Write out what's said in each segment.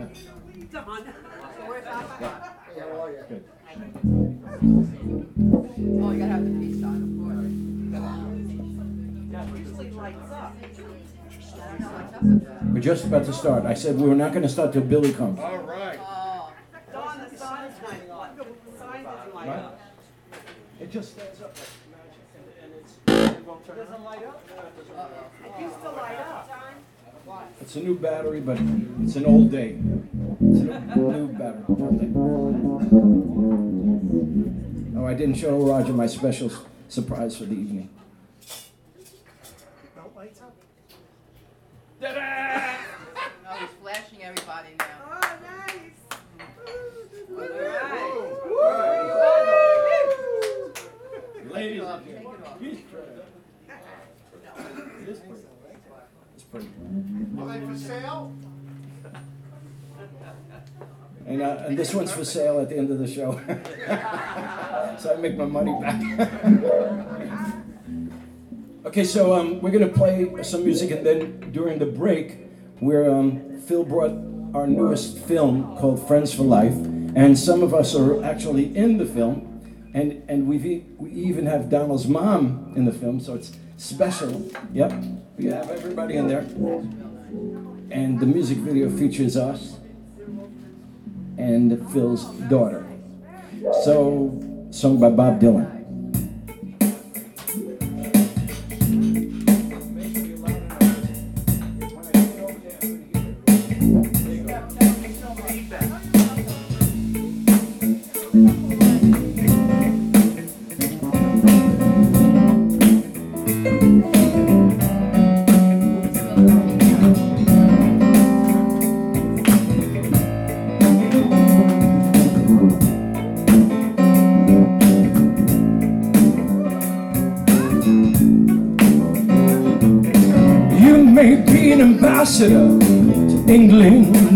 Don. Yeah, how are you? Good. Oh, you gotta have the peace on, of course. Usually lights up. I don't know what's up with that. We're just about to start. I said we were not gonna start till Billy comes. All right. Oh, Don, the sign's not, the sign doesn't light up. It just stands up like magic and it's, it won't turn Doesn't light up? uh-oh. It used to light up. It's a new battery, but it's an old day. It's a new battery. Oh, I didn't show Roger my special surprise for the evening. No, he's flashing everybody now. Oh, nice. Ladies Take it off, take it off. It's pretty. Are they for sale? And, uh, and this one's for sale at the end of the show. so I make my money back. okay, so um, we're gonna play some music, and then during the break, where um, Phil brought our newest film called Friends for Life, and some of us are actually in the film, and and we've e- we even have Donald's mom in the film, so it's special. Yep, we have everybody in there, and the music video features us and Phil's daughter. So, sung by Bob Dylan.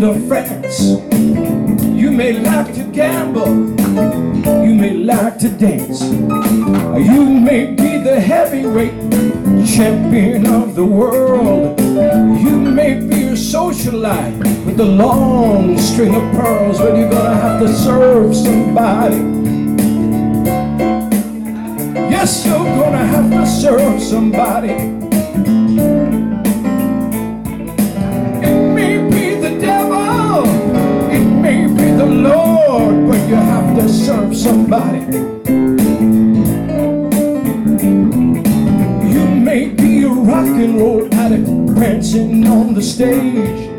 Or France. You may like to gamble. You may like to dance. You may be the heavyweight champion of the world. You may be a socialite with a long string of pearls, but you're gonna have to serve somebody. Yes, you're gonna have to serve somebody. Serve somebody. You may be a rock and roll addict prancing on the stage.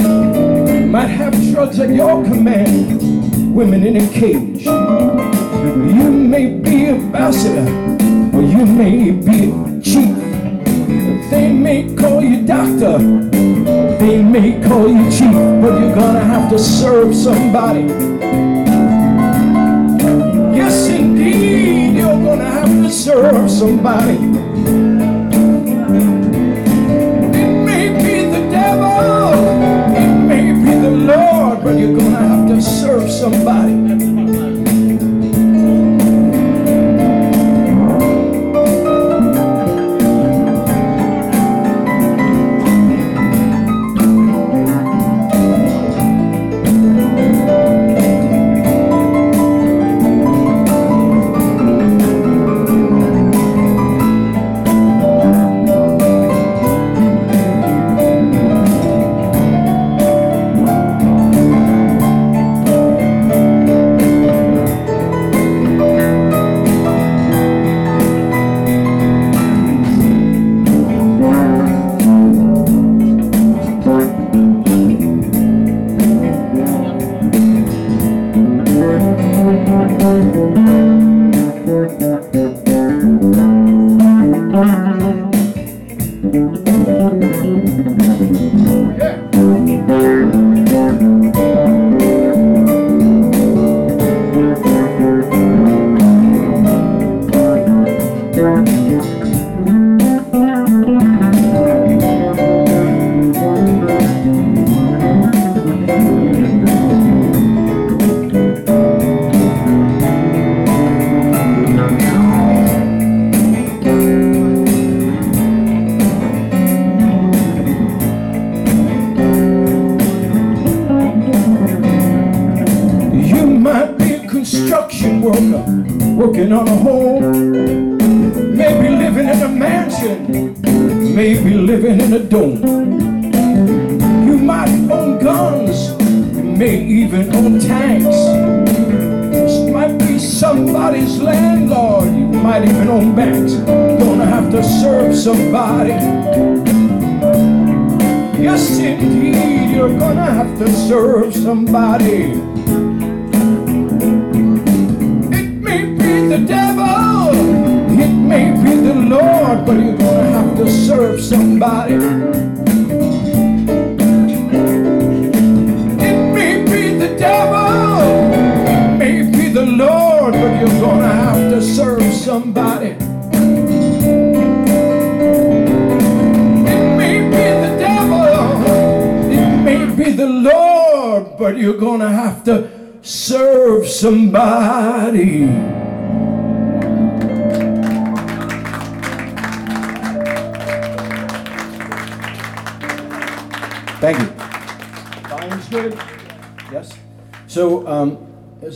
Might have drugs at your command, women in a cage. You may be ambassador, or you may be a chief. They may call you doctor, they may call you chief, but you're gonna have to serve somebody. Serve somebody.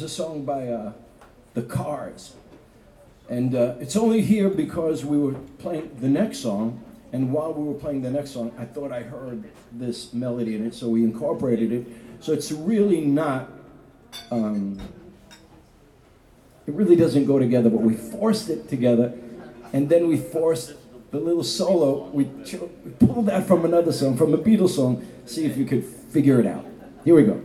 Song by uh, The Cars. And uh, it's only here because we were playing the next song, and while we were playing the next song, I thought I heard this melody in it, so we incorporated it. So it's really not, um, it really doesn't go together, but we forced it together, and then we forced the little solo. We, cho- we pulled that from another song, from a Beatles song. See if you could figure it out. Here we go.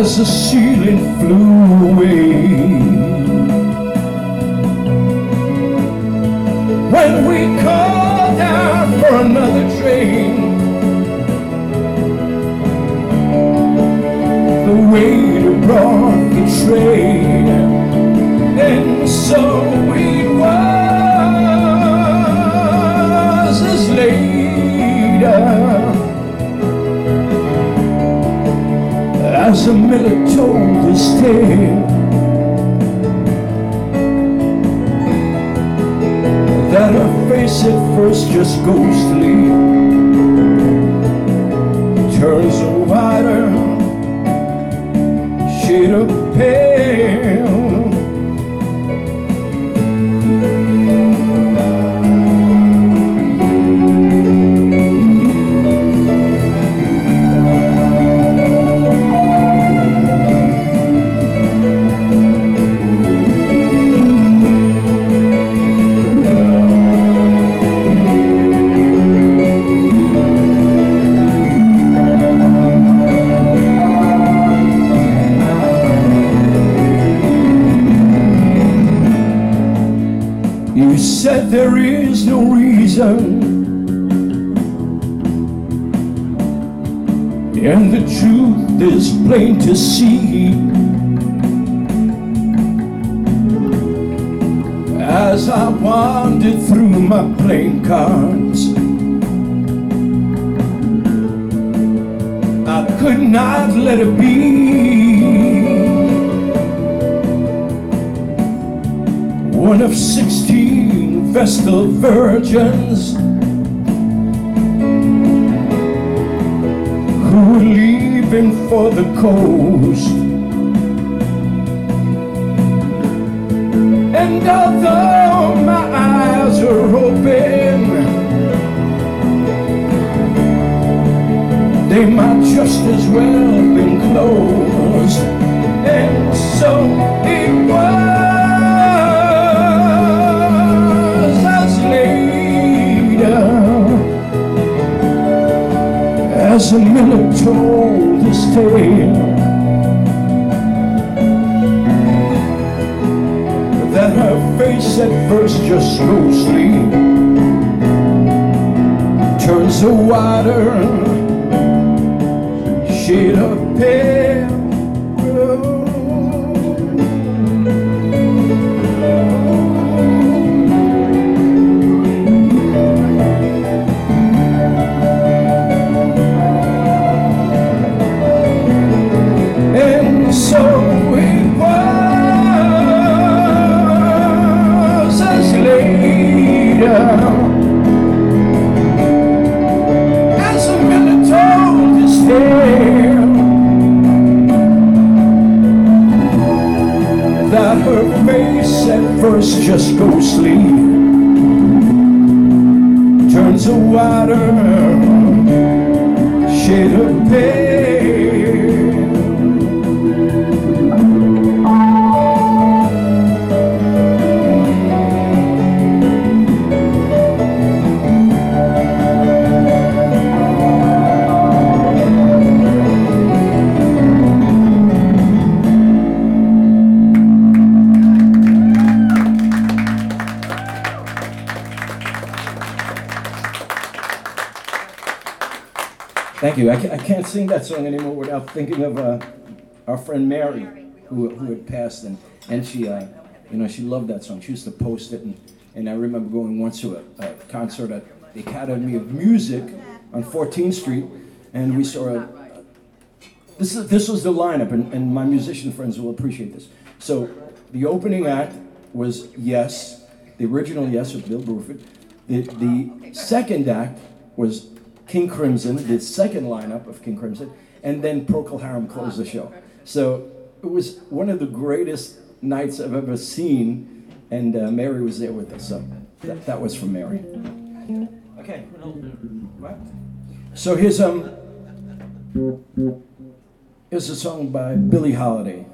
As the ceiling flew away. When we called out for another train, the waiter brought the train, and so it as a miller told his tale that her face at first just ghostly turns a whiter shade of pale prison. And the truth is plain to see. As I wandered through my playing cards, I could not let it be. One of sixteen Vestal virgins who were leaving for the coast. And although my eyes are open, they might just as well have been closed. And so it was as a miller told his tale. that her face at first just ghostly turns a wider shade of pale. First just ghostly. Turns a wider shade of Thank you. I ca- I can't sing that song anymore without thinking of uh, our friend Mary, who, who had passed, and, and she, uh, you know, she loved that song. She used to post it, and, and I remember going once to a, a concert at the Academy of Music on 14th Street, and we saw a, this is this was the lineup, and, and my musician friends will appreciate this. So the opening act was Yes, the original Yes with Bill Bruford. The the second act was King Crimson, the second lineup of King Crimson, and then Procol Harum closed the show. So it was one of the greatest nights I've ever seen, and uh, Mary was there with us. So that, that was from Mary. Okay. What? So here's um. Here's a song by Billie Holiday.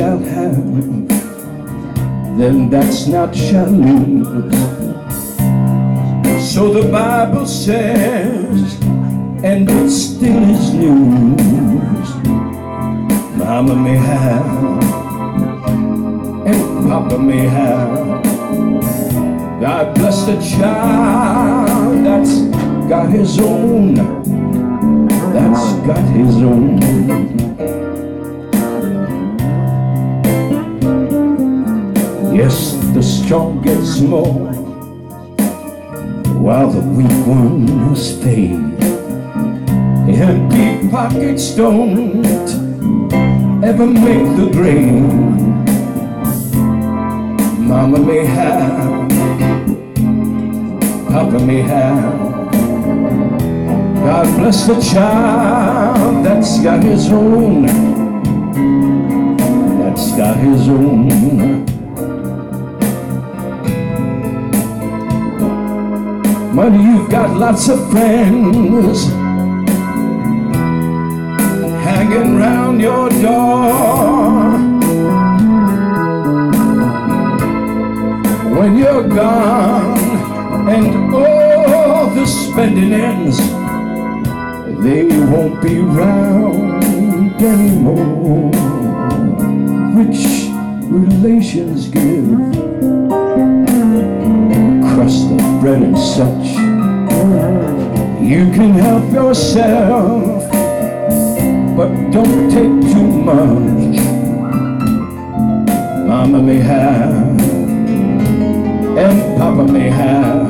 Shall have, them that's not shall lose. So the Bible says, and it still is news. Mama may have, and Papa may have. God bless the child that's got his own, that's got his own. Yes, the strong gets more while the weak ones fade. And Empty pockets don't ever make the grade. Mama may have, Papa may have. God bless the child that's got his own, that's got his own. But you've got lots of friends hanging round your door. When you're gone and all the spending ends, they won't be round anymore. Which relations give crust of bread and such. You can help yourself, but don't take too much. Mama may have, and Papa may have.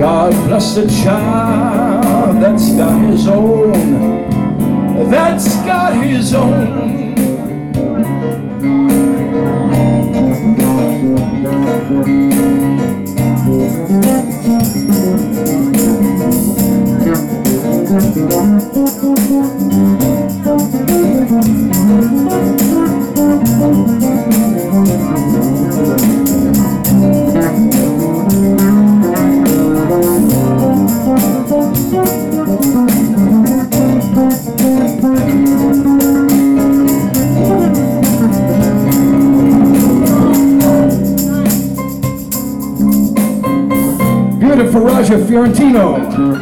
God bless the child that's got his own, that's got his own. Beautiful Raja Fiorentino.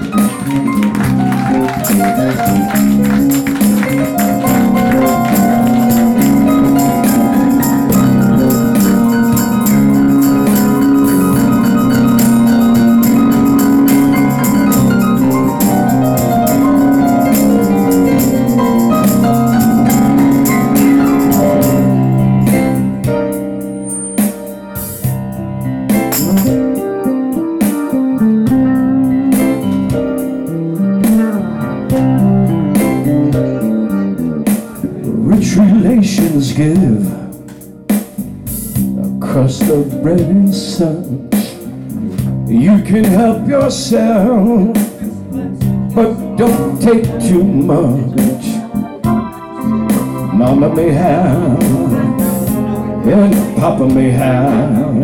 And Papa may have.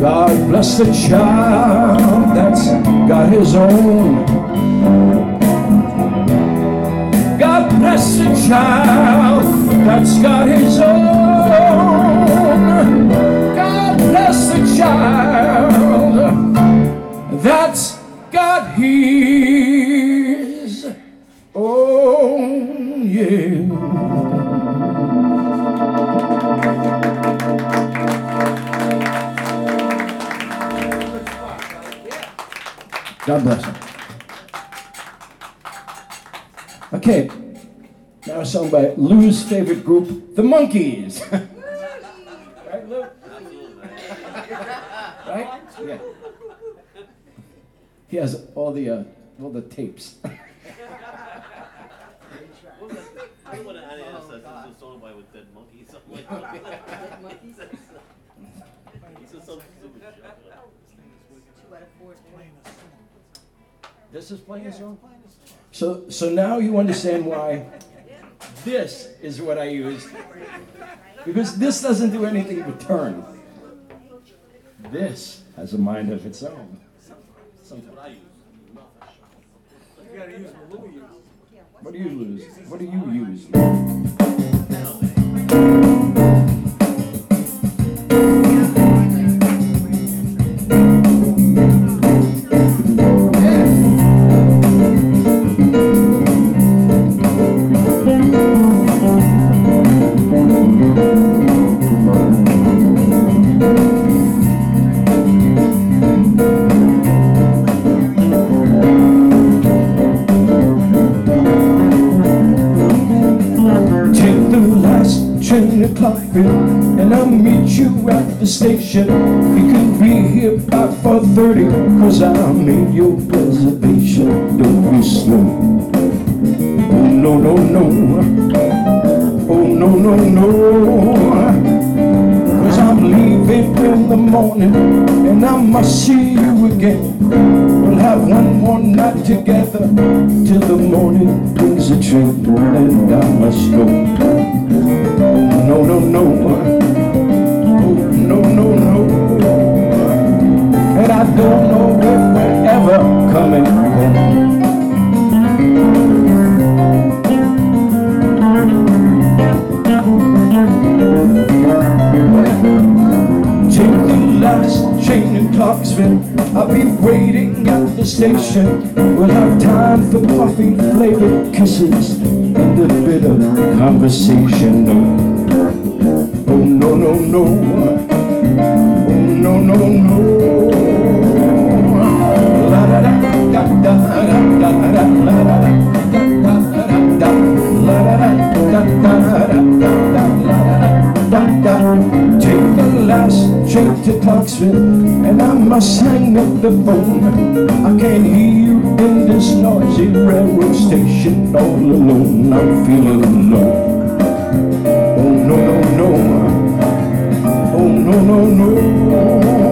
God bless the child that's got his own. God bless the child that's got his own. By Lou's favorite group, The Monkees. right, Lou? right? Yeah. He has all the uh, all the tapes. I want to add in a sentence to a song by with dead monkeys. something like that. Monkeys. He said some stupid shit. Two out of four. This is playing a song. So so now you understand why this is what I use because this doesn't do anything but turn. This has a mind of its own. What I. You use the Louis use. What do you lose? What do you use? Station You can be here by 4.30 Cause I made your reservation Don't be slow. Oh no no no. Oh no no no. Cause I'm leaving in the morning And I must see you again. We'll have one more night together Till the morning brings a train And I must go. No no no don't know if we're ever coming home Clarksville. I'll be waiting at the station. We'll have time for coffee flavored kisses and a bit of conversation. Oh, no, no, no. Oh, no, no, no. Last train to Clarksville and I must hang up the phone. I can't hear you in this noisy railroad station all alone. I'm feeling alone. Oh no no no. Oh no no no.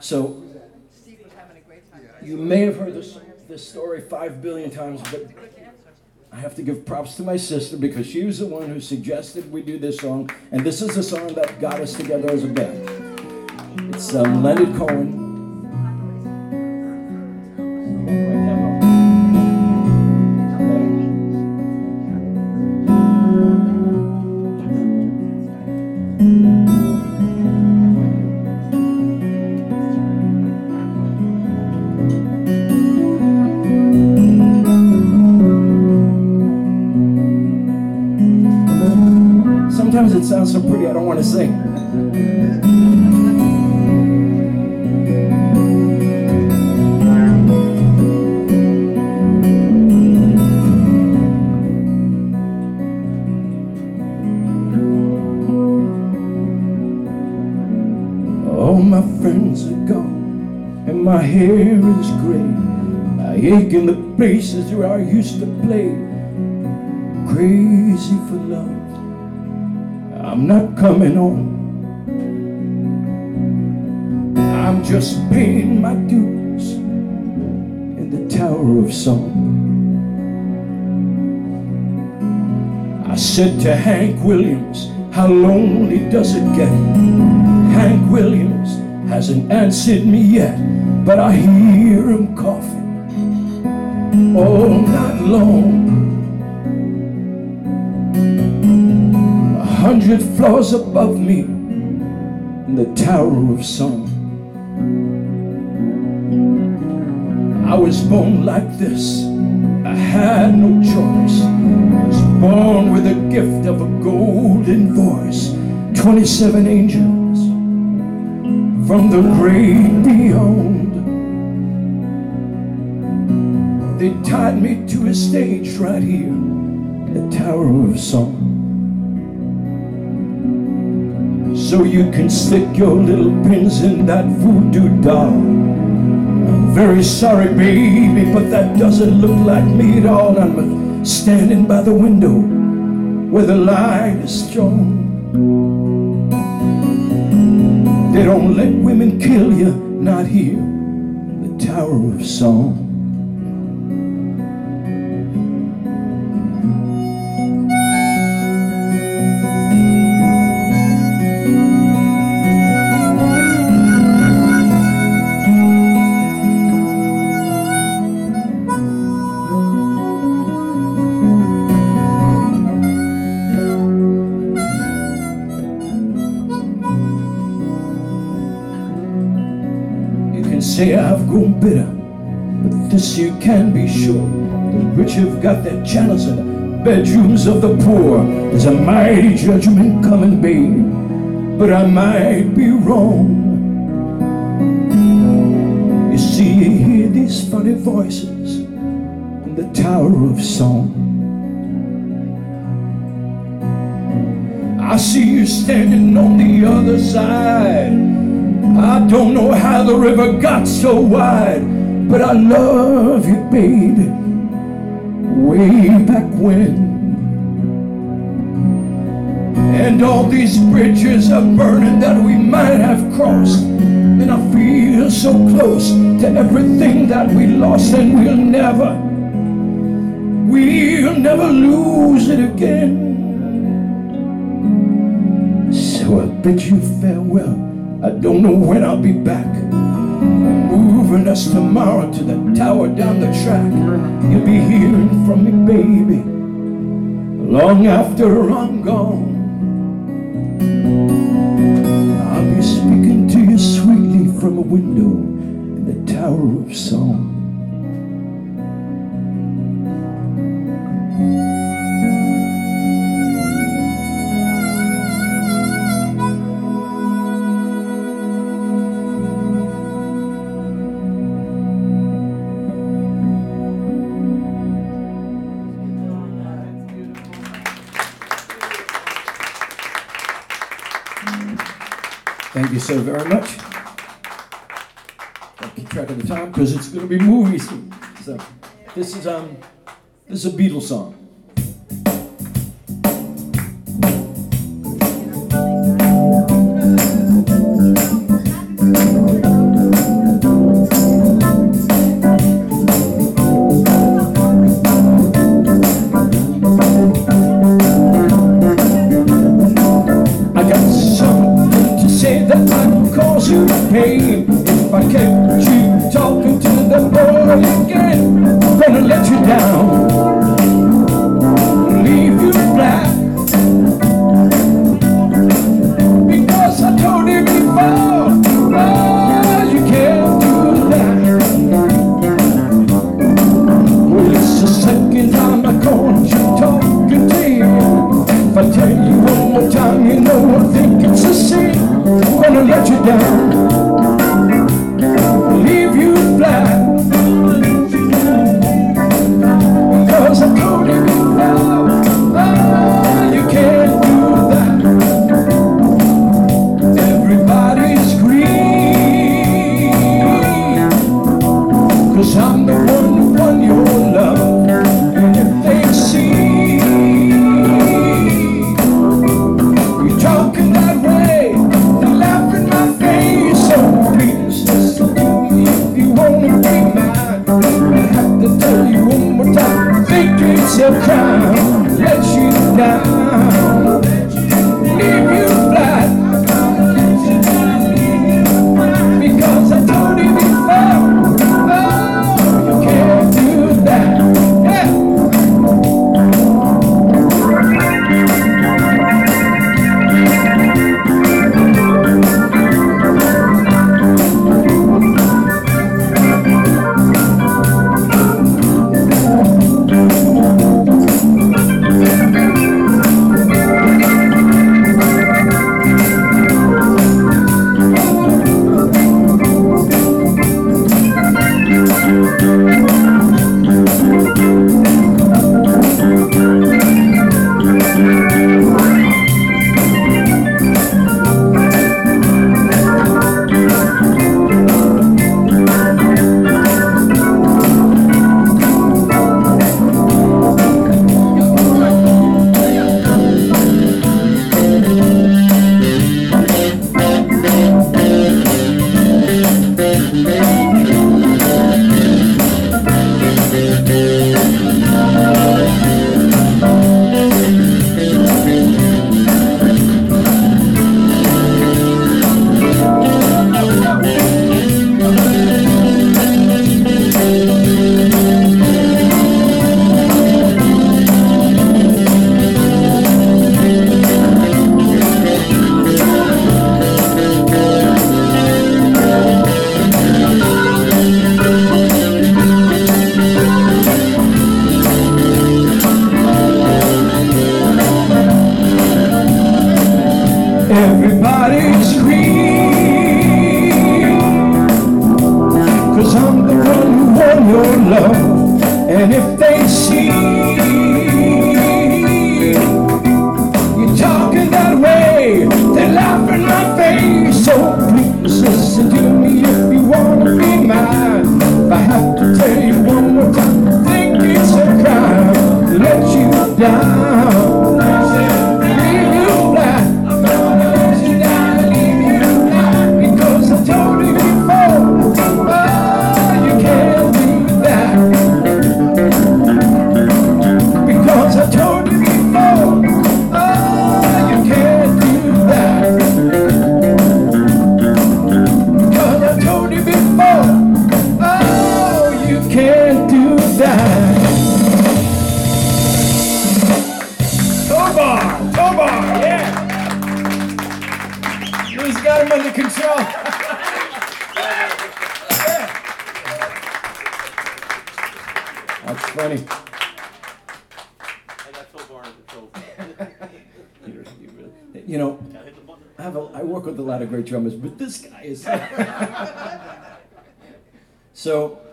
So you may have heard this this story five billion times, but I have to give props to my sister because she was the one who suggested we do this song, and this is the song that got us together as a band. It's um, Leonard Cohen. to sing. All my friends are gone, and my hair is gray. I ache in the places where I used to play. Crazy for love, I'm not coming home. I'm just paying my dues in the Tower of Song. I said to Hank Williams, How lonely does it get? Hank Williams hasn't answered me yet, but I hear him coughing all night long. Hundred floors above me in the Tower of Song. I was born like this. I had no choice. I was born with the gift of a golden voice. 27 angels from the great beyond. They tied me to a stage right here, the Tower of Song. So you can stick your little pins in that voodoo doll. I'm very sorry, baby, but that doesn't look like me at all. I'm standing by the window where the light is strong. They don't let women kill you, not here, the Tower of Song. Bitter, but this you can be sure. The rich have got their channels in the bedrooms of the poor. There's a mighty judgment coming, babe, but I might be wrong. You see, you hear these funny voices in the Tower of Song. I see you standing on the other side. I don't know how the river got so wide, but I love you, baby, way back when. And all these bridges are burning that we might have crossed. And I feel so close to everything that we lost, and we'll never, we'll never lose it again. So I bid you farewell. I don't know when I'll be back. Moving us tomorrow to the tower down the track. You'll be hearing from me, baby, long after I'm gone. I'll be speaking to you sweetly from a window in the Tower of Song. You so very much. I'll keep track of the time because it's going to be movie soon. So this is um this is a Beatles song.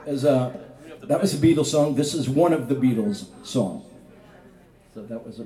as a that was a Beatles song. This is one of the Beatles songs. So that was a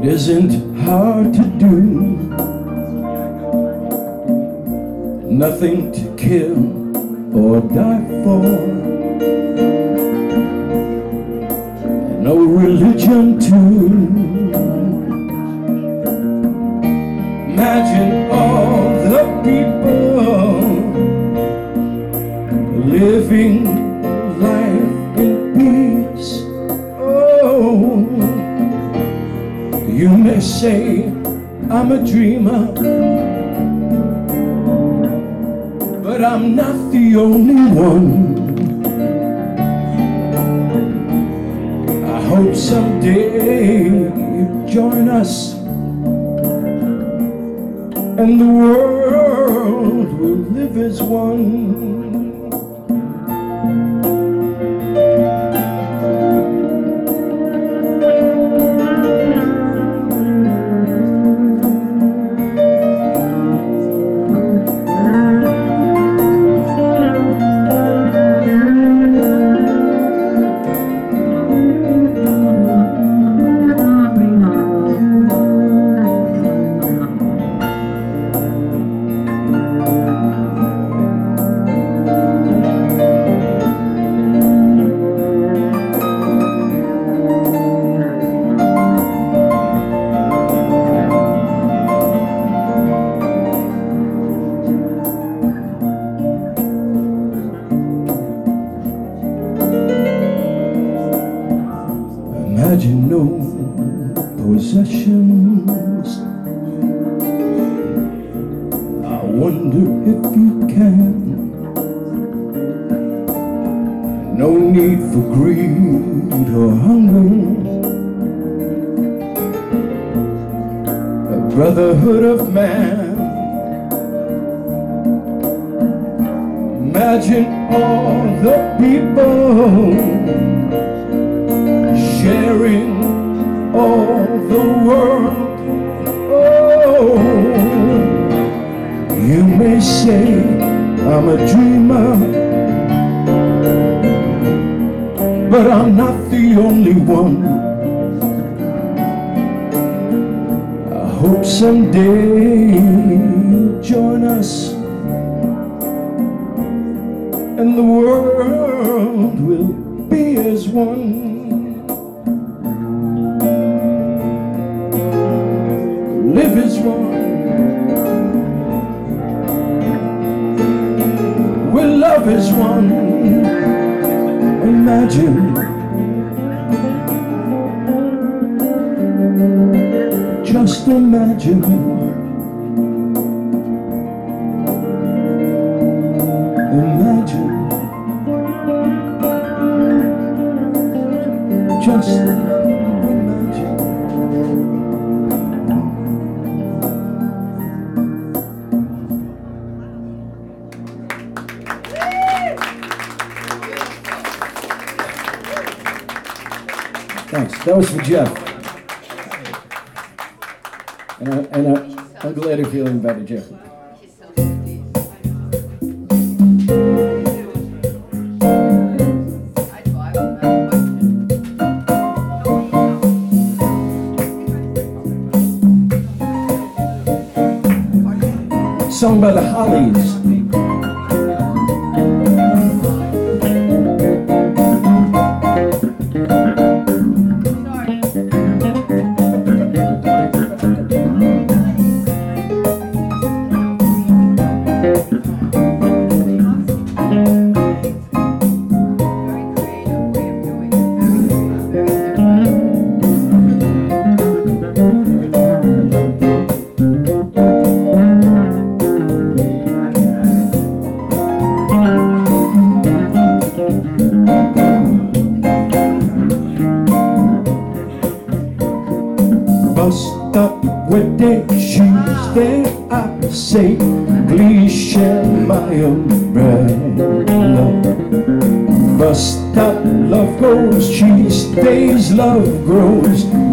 It isn't hard to do. Nothing to kill or die for. No religion to imagine say I'm a dreamer, but I'm not the only one. I hope someday you join us and the world will live as one. dust that love goes, she stays, love grows.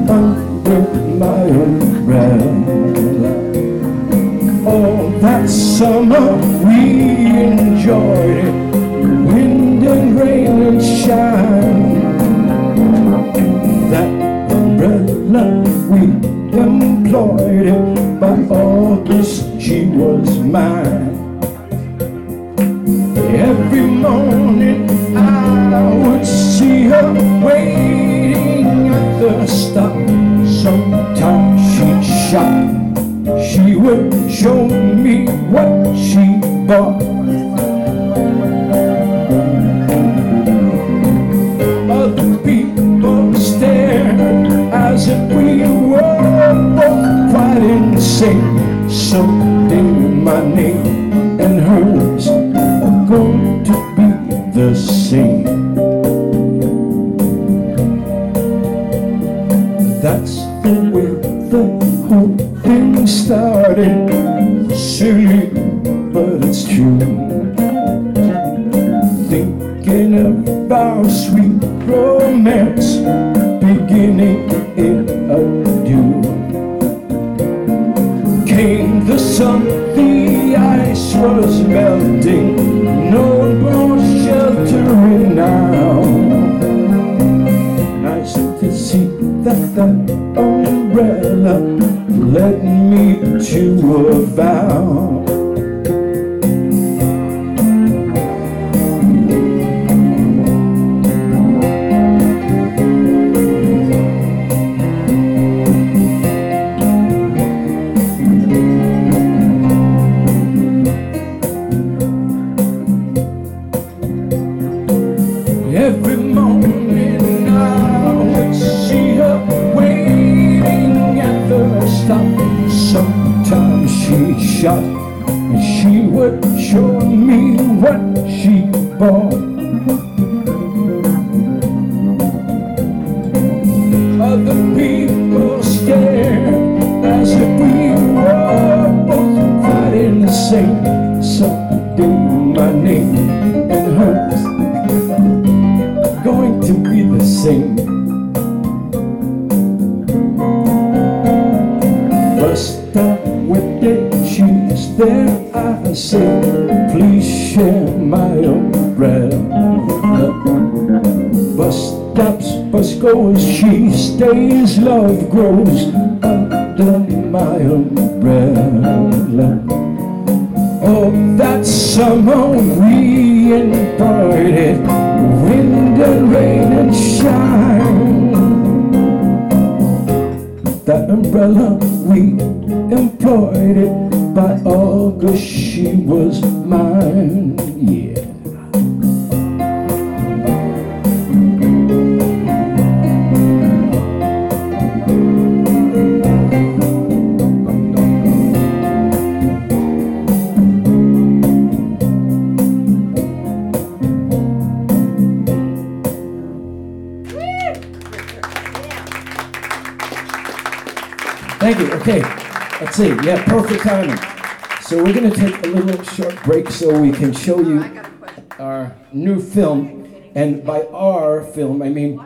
Our film, I mean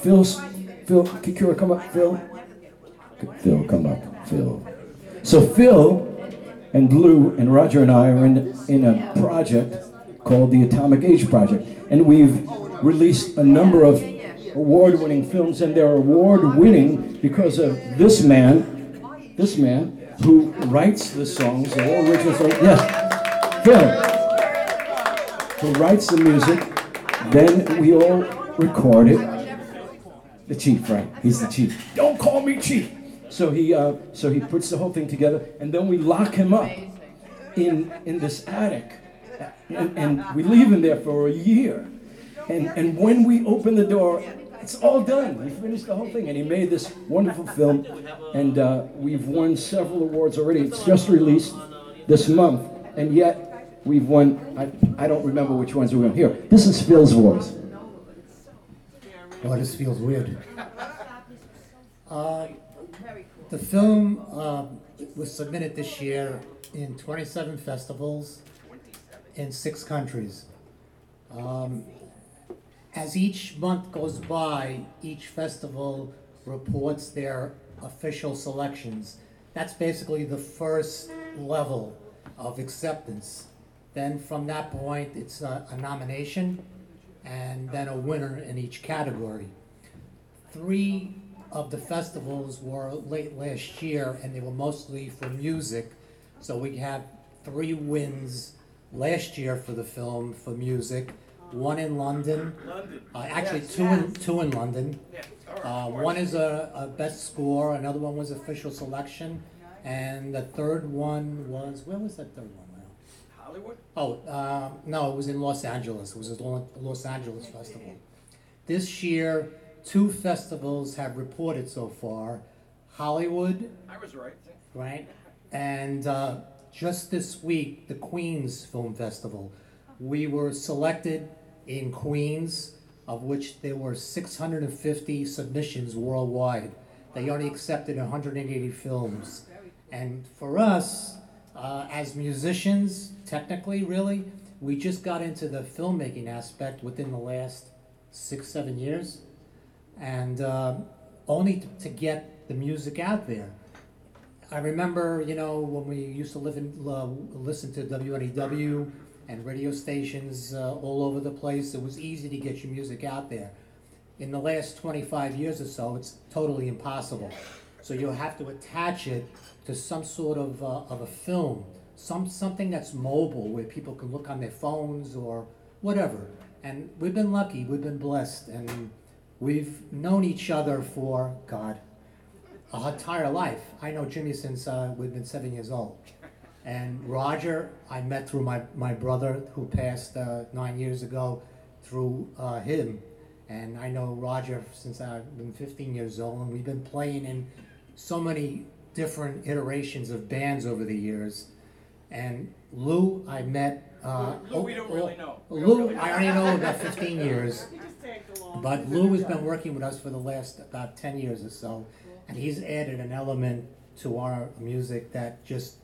Phil, Phil, Kikura, come up. Phil. Phil, come up. Phil. So Phil and Lou and Roger and I are in in a project called the Atomic Age Project, and we've released a number of award-winning films, and they're award-winning because of this man, this man who writes the songs, all original songs. Yes, Phil, who writes the music. Then we all record it. The chief, right? He's the chief. Don't call me chief. So he, uh, so he puts the whole thing together, and then we lock him up in in this attic, and, and we leave him there for a year. And and when we open the door, it's all done. We finished the whole thing, and he made this wonderful film, and uh, we've won several awards already. It's just released this month, and yet we've won. I, I don't remember which ones we won. Here, this is Phil's voice. Oh, this feels weird. Uh, The film uh, was submitted this year in 27 festivals in six countries. Um, As each month goes by, each festival reports their official selections. That's basically the first level of acceptance. Then from that point, it's a a nomination and then a winner in each category. Three of the festivals were late last year, and they were mostly for music. So we have three wins last year for the film for music. One in London, London. uh, actually Yes. two in two in London. Yeah, all right, Uh, of course. one is a, a best score, another one was official selection, and the third one was where was that third one? Hollywood? Oh, uh, no, it was in Los Angeles. It was a Lo- Los Angeles festival. This year, two festivals have reported so far Hollywood, I was right. right? And uh, just this week, the Queens Film Festival. We were selected in Queens, of which there were 650 submissions worldwide. They only accepted 180 films. And for us, uh, as musicians, technically, really, we just got into the filmmaking aspect within the last six, seven years. And uh, only to, to get the music out there. I remember, you know, when we used to live in, uh, listen to WNEW and radio stations uh, all over the place, it was easy to get your music out there. In the last 25 years or so, it's totally impossible. So you'll have to attach it to some sort of, uh, of a film, some, something that's mobile where people can look on their phones or whatever. And we've been lucky, we've been blessed, and we've known each other for, God, our entire life. I know Jimmy since uh, we've been seven years old. And Roger, I met through my, my brother who passed uh, nine years ago through uh, him. And I know Roger since I've been 15 years old, and we've been playing in so many different iterations of bands over the years. And Lou, I met. Uh, Lou, we don't oh, really oh, know. We don't Lou, really know. I already know about 15 years. You just tagged along. But Lou has been working with us for the last about ten years or so, and he's added an element to our music that just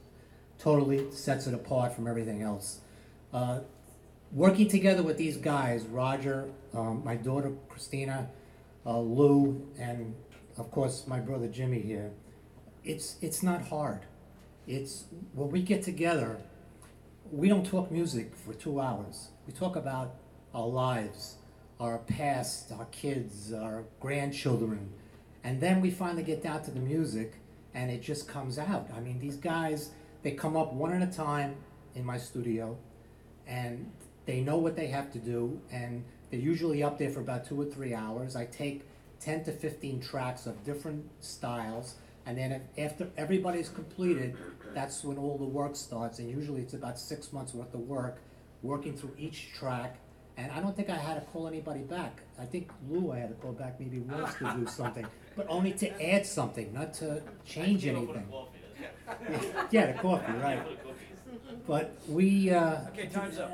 totally sets it apart from everything else. Uh, working together with these guys, Roger, um, my daughter Christina, uh, Lou, and of course my brother Jimmy here, it's it's not hard. It's when we get together, we don't talk music for two hours. We talk about our lives, our past, our kids, our grandchildren. And then we finally get down to the music and it just comes out. I mean, these guys, they come up one at a time in my studio and they know what they have to do and they're usually up there for about two or three hours. I take 10 to 15 tracks of different styles and then if, after everybody's completed, that's when all the work starts and usually it's about six months worth of work, working through each track and I don't think I had to call anybody back. I think Lou I had to call back maybe once to do something, but only to add something, not to change You know, put a anything. coffee, that's- Yeah, the coffee, right. put a cookies. But we, uh, Okay, time's up.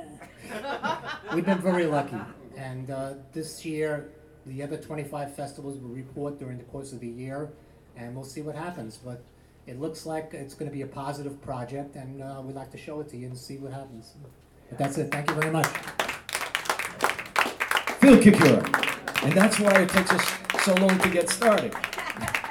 we've been very lucky. And uh, this year, the other 25 festivals will report during the course of the year, and we'll see what happens. But it looks like it's going to be a positive project, and uh, we'd like to show it to you and see what happens. But that's it. Thank you very much. Phil Kikura. And that's why it takes us so long to get started.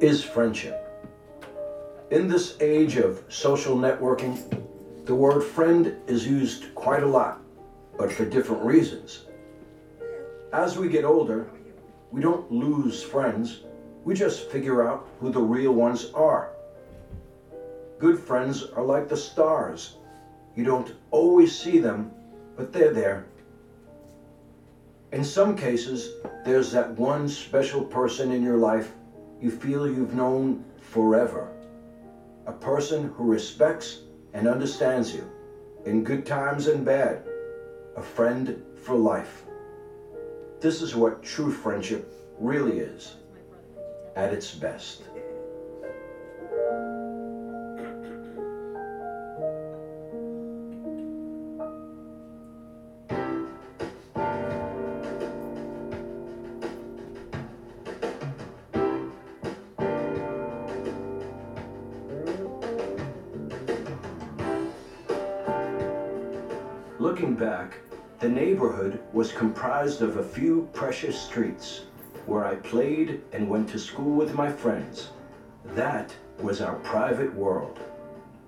is friendship? In this age of social networking, the word friend is used quite a lot, but for different reasons. As we get older, we don't lose friends, we just figure out who the real ones are. Good friends are like the stars. You don't always see them, but they're there. In some cases, there's that one special person in your life you feel you've known forever. A person who respects and understands you, in good times and bad. A friend for life. This is what true friendship really is, at its best. Was comprised of a few precious streets. where I played and went to school with my friends. That was our private world.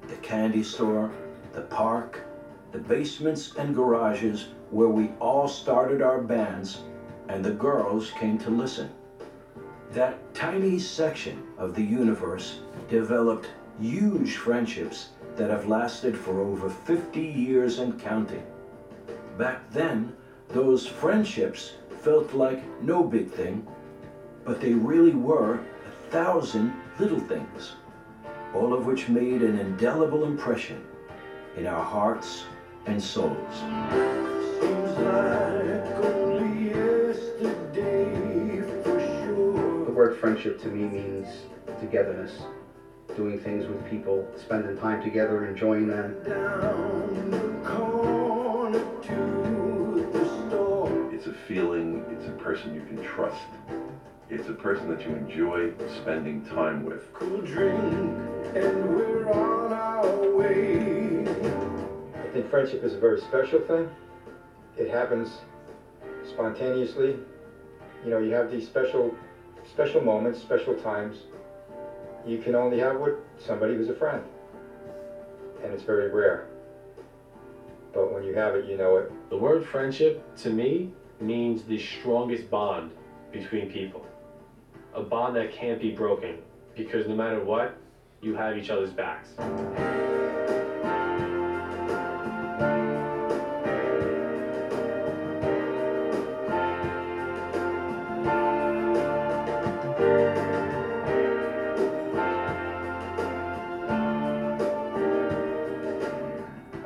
The candy store, the park, the basements and garages where we all started our bands and the girls came to listen. That tiny section of the universe developed huge friendships that have lasted for over 50 years and counting. Back then, those friendships felt like no big thing, but they really were a thousand little things, all of which made an indelible impression in our hearts and souls. Seems like only yesterday for sure. The word friendship to me means togetherness, doing things with people, spending time together, enjoying them. A feeling, it's a person you can trust. It's a person that you enjoy spending time with. Cool drink, and we're on our way. I think friendship is a very special thing. It happens spontaneously. You know, you have these special, special moments, special times. You can only have with somebody who's a friend, and it's very rare. But when you have it, you know it. The word friendship, to me, means the strongest bond between people. A bond that can't be broken, because no matter what, you have each other's backs.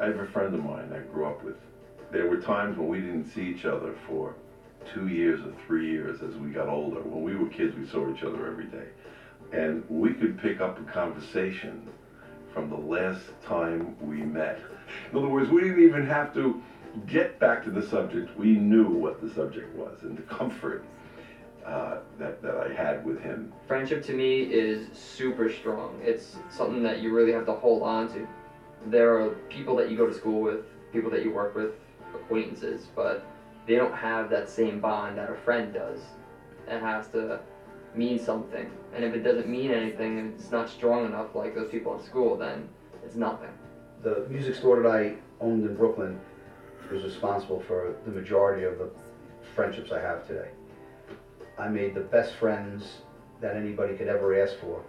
I have a friend of mine I grew up with. There were times when we didn't see each other for two years or three years as we got older. When we were kids, we saw each other every day. And we could pick up a conversation from the last time we met. In other words, we didn't even have to get back to the subject. We knew what the subject was and the comfort uh, that, that I had with him. Friendship to me is super strong. It's something that you really have to hold on to. There are people that you go to school with, people that you work with, acquaintances, but they don't have that same bond that a friend does. It has to mean something. And if it doesn't mean anything and it's not strong enough like those people at school, then it's nothing. The music store that I owned in Brooklyn was responsible for the majority of the friendships I have today. I made the best friends that anybody could ever ask for.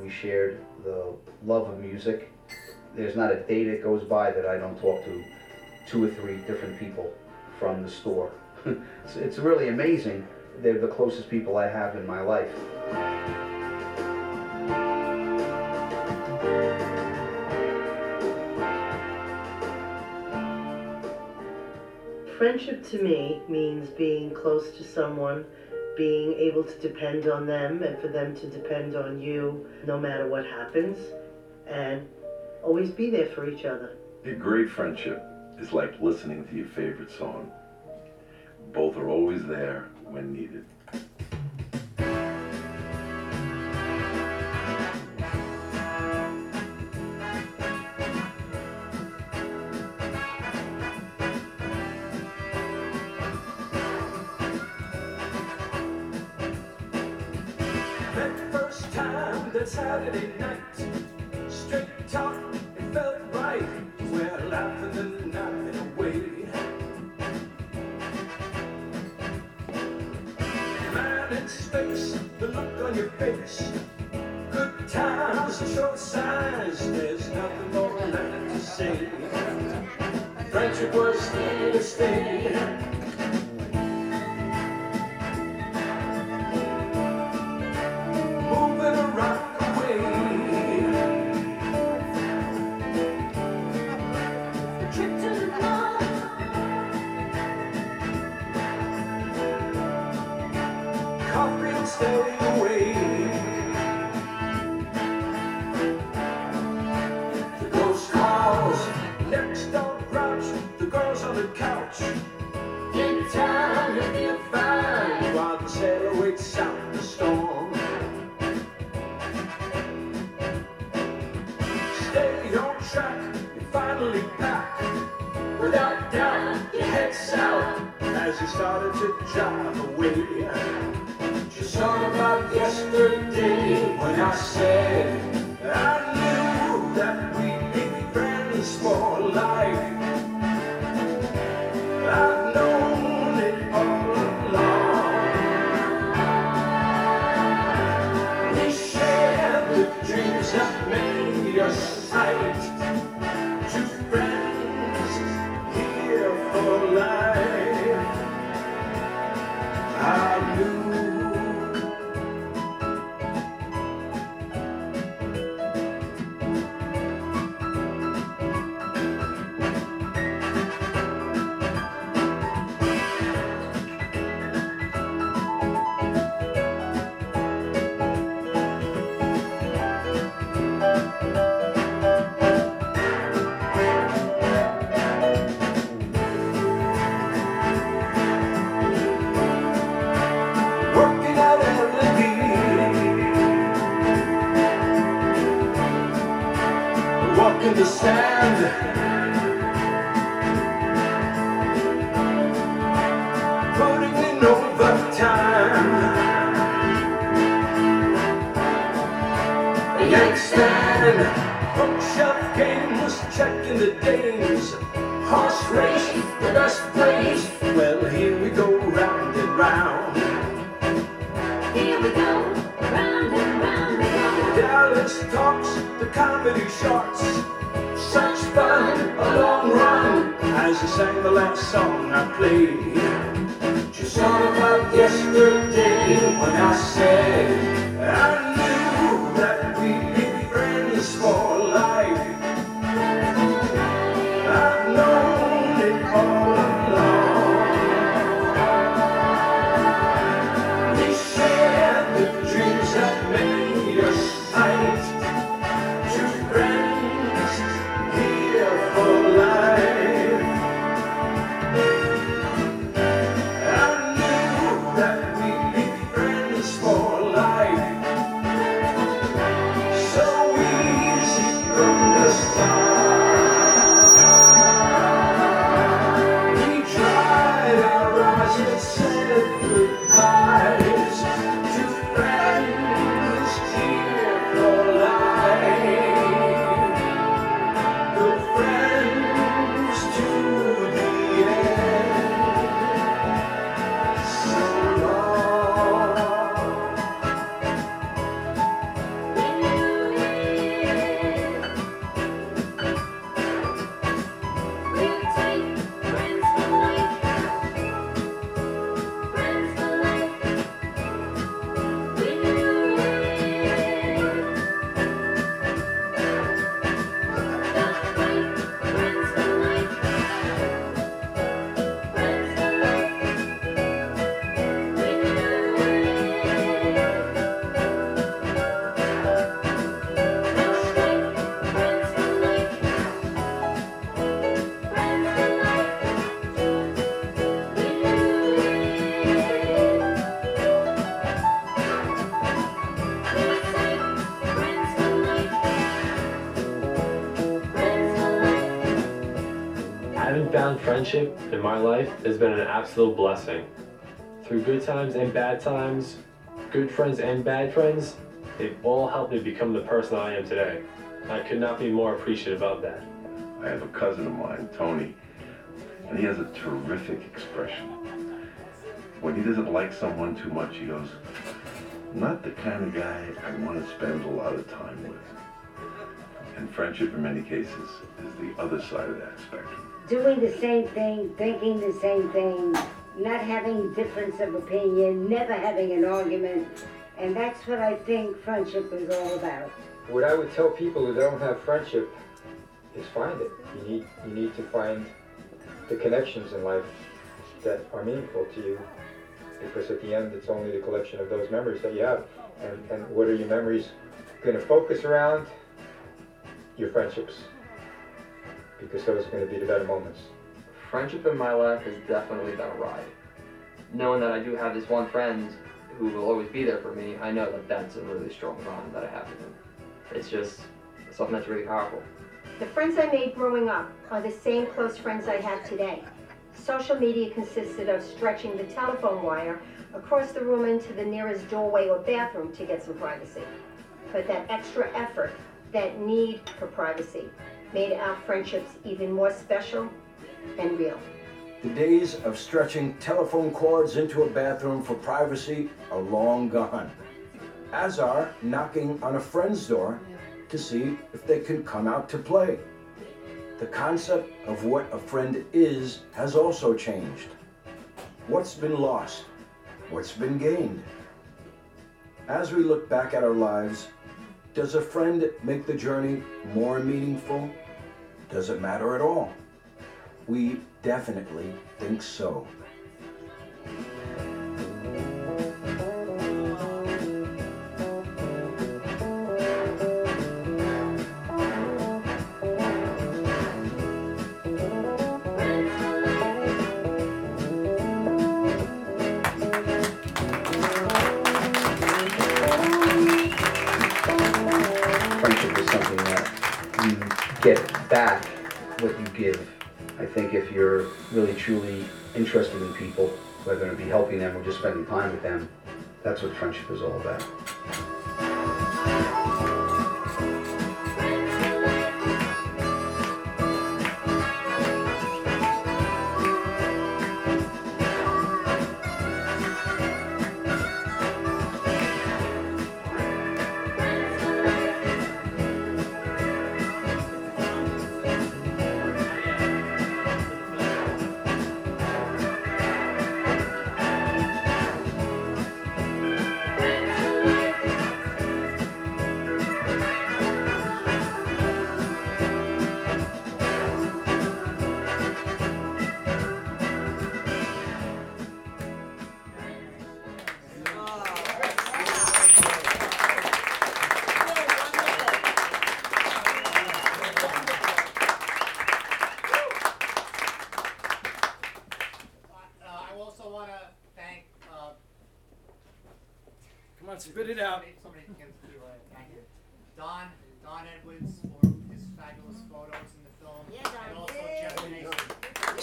We shared the love of music. There's not a day that goes by that I don't talk to two or three different people from the store. it's, it's really amazing. They're the closest people I have in my life. Friendship to me means being close to someone, being able to depend on them and for them to depend on you no matter what happens, and always be there for each other. A great friendship is like listening to your favorite song. Both are always there when needed. In my life has been an absolute blessing. Through good times and bad times, good friends and bad friends, they've all helped me become the person I am today. I could not be more appreciative of that. I have a cousin of mine, Tony, and he has a terrific expression. When he doesn't like someone too much, he goes, not the kind of guy I want to spend a lot of time with. And friendship, in many cases, is the other side of that spectrum. Doing the same thing, thinking the same thing, not having difference of opinion, never having an argument. And that's what I think friendship is all about. What I would tell people who don't have friendship is find it. You need you need to find the connections in life that are meaningful to you. Because at the end it's only the collection of those memories that you have. And and what are your memories gonna focus around? Your friendships. Because those are gonna be the better moments. Friendship in my life has definitely been a ride. Knowing that I do have this one friend who will always be there for me, I know that that's a really strong bond that I have with him. It's just something that's really powerful. The friends I made growing up are the same close friends I have today. Social media consisted of stretching the telephone wire across the room into the nearest doorway or bathroom to get some privacy. But that extra effort, that need for privacy, made our friendships even more special and real. The days of stretching telephone cords into a bathroom for privacy are long gone. As are knocking on a friend's door to see if they can come out to play. The concept of what a friend is has also changed. What's been lost? What's been gained? As we look back at our lives, does a friend make the journey more meaningful? Does it matter at all? We definitely think so. Interested in people, whether it be helping them or just spending time with them, that's what friendship is all about.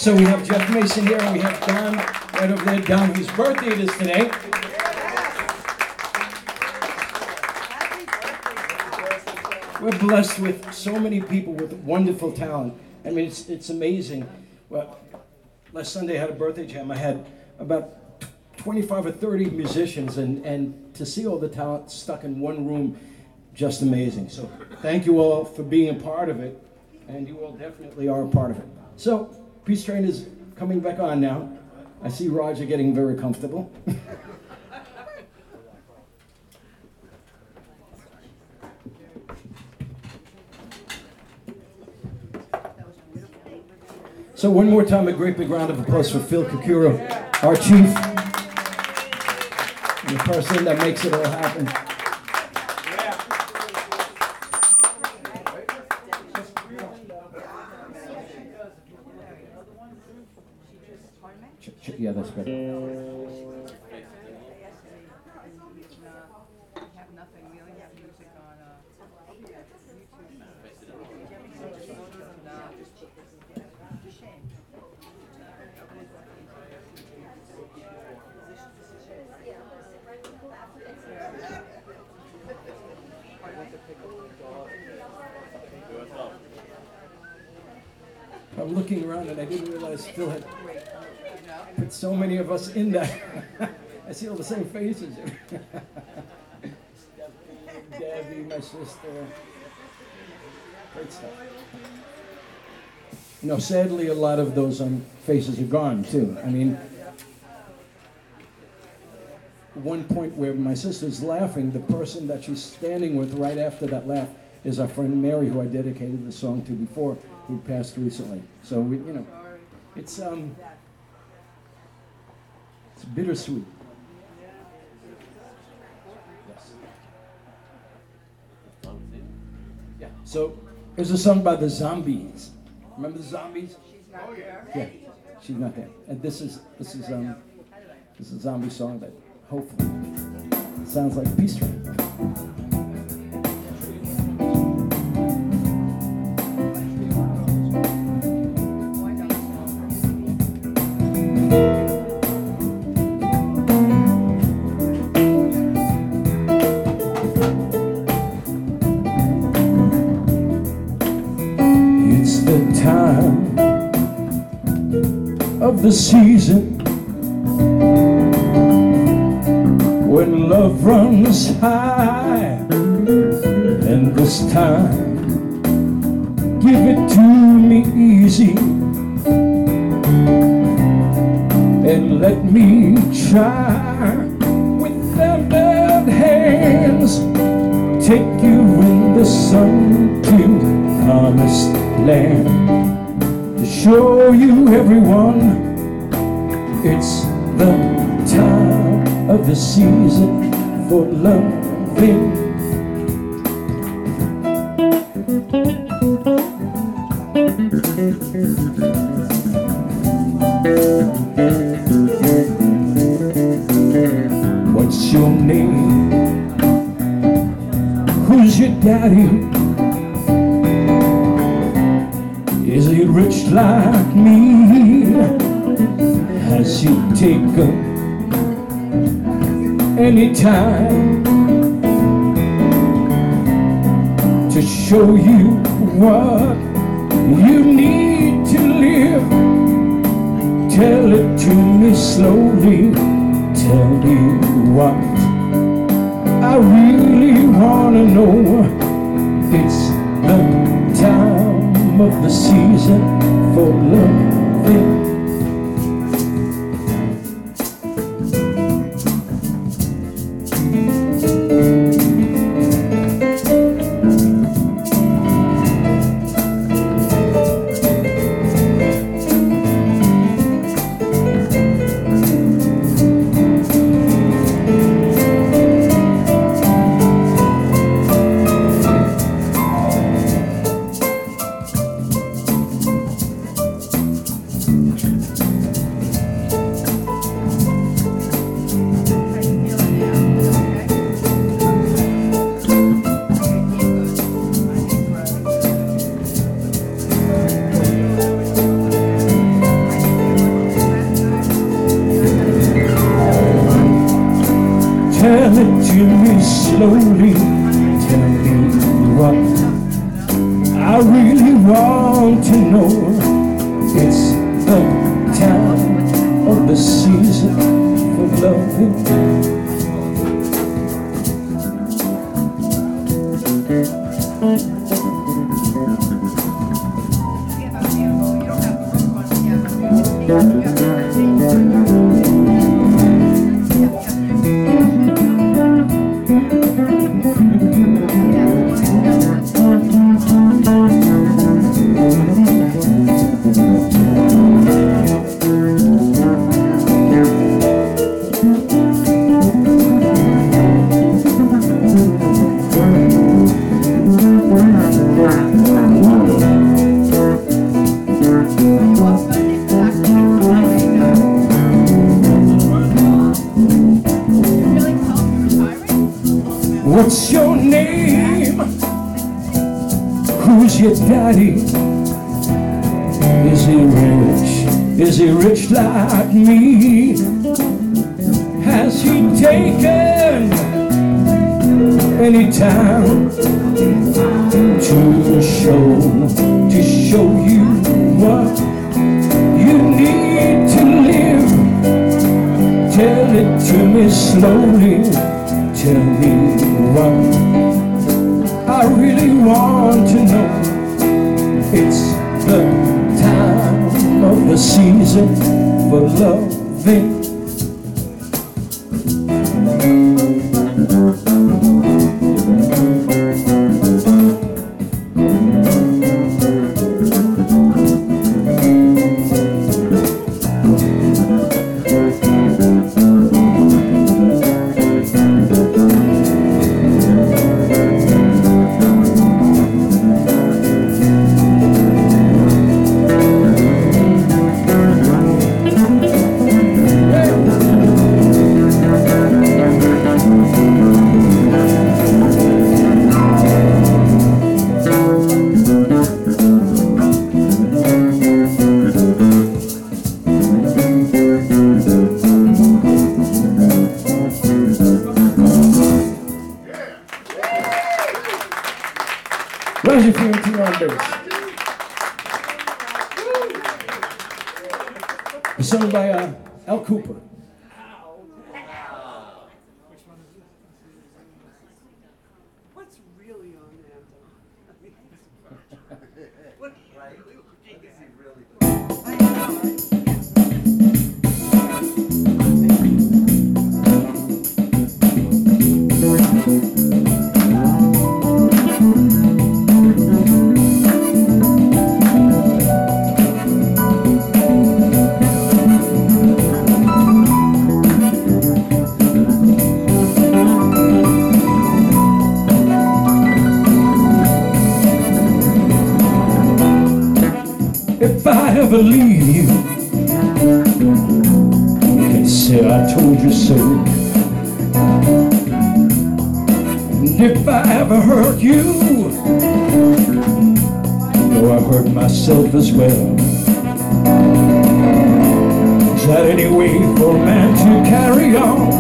So we have Jeff Mason here, and we have Don right over there. Don, whose birthday it is today. We're blessed with so many people with wonderful talent. I mean, it's, it's amazing. Well, last Sunday I had a birthday jam. I had about tw- 25 or 30 musicians, and, and to see all the talent stuck in one room, just amazing. So thank you all for being a part of it, and you all definitely are a part of it. So, Peace Train is coming back on now. I see Roger getting very comfortable. So one more time, a great big round of applause for Phil Kakura, our chief, the person that makes it all happen. Ch- ch- Yeah, that's better. Have nothing, we only have music on, uh, I'm looking around and I didn't realize Phil had put so many of us in that. I see all the same faces. Debbie, my sister. Great stuff. You know, sadly, a lot of those um, faces are gone too. I mean, one point where my sister's laughing, the person that she's standing with right after that laugh is our friend Mary, who I dedicated the song to before, who passed recently. So we, you know, it's um, it's bittersweet. Yes. Yeah. So there's a song by the Zombies. Remember the Zombies? Oh, yeah. Yeah. She's not there. And this is this is um, this is a zombie song that hopefully sounds like Peace Train. The season. When love runs high. And this time, give it to me easy. And let me try with them hands. Take you in the sun to promised land. To show you everyone it's the time of the season for loving me slowly. Tell me what I really wanna know. It's the time of the season for loving. Say I told you so. And if I ever hurt you, know I hurt myself as well. Is that any way for a man to carry on?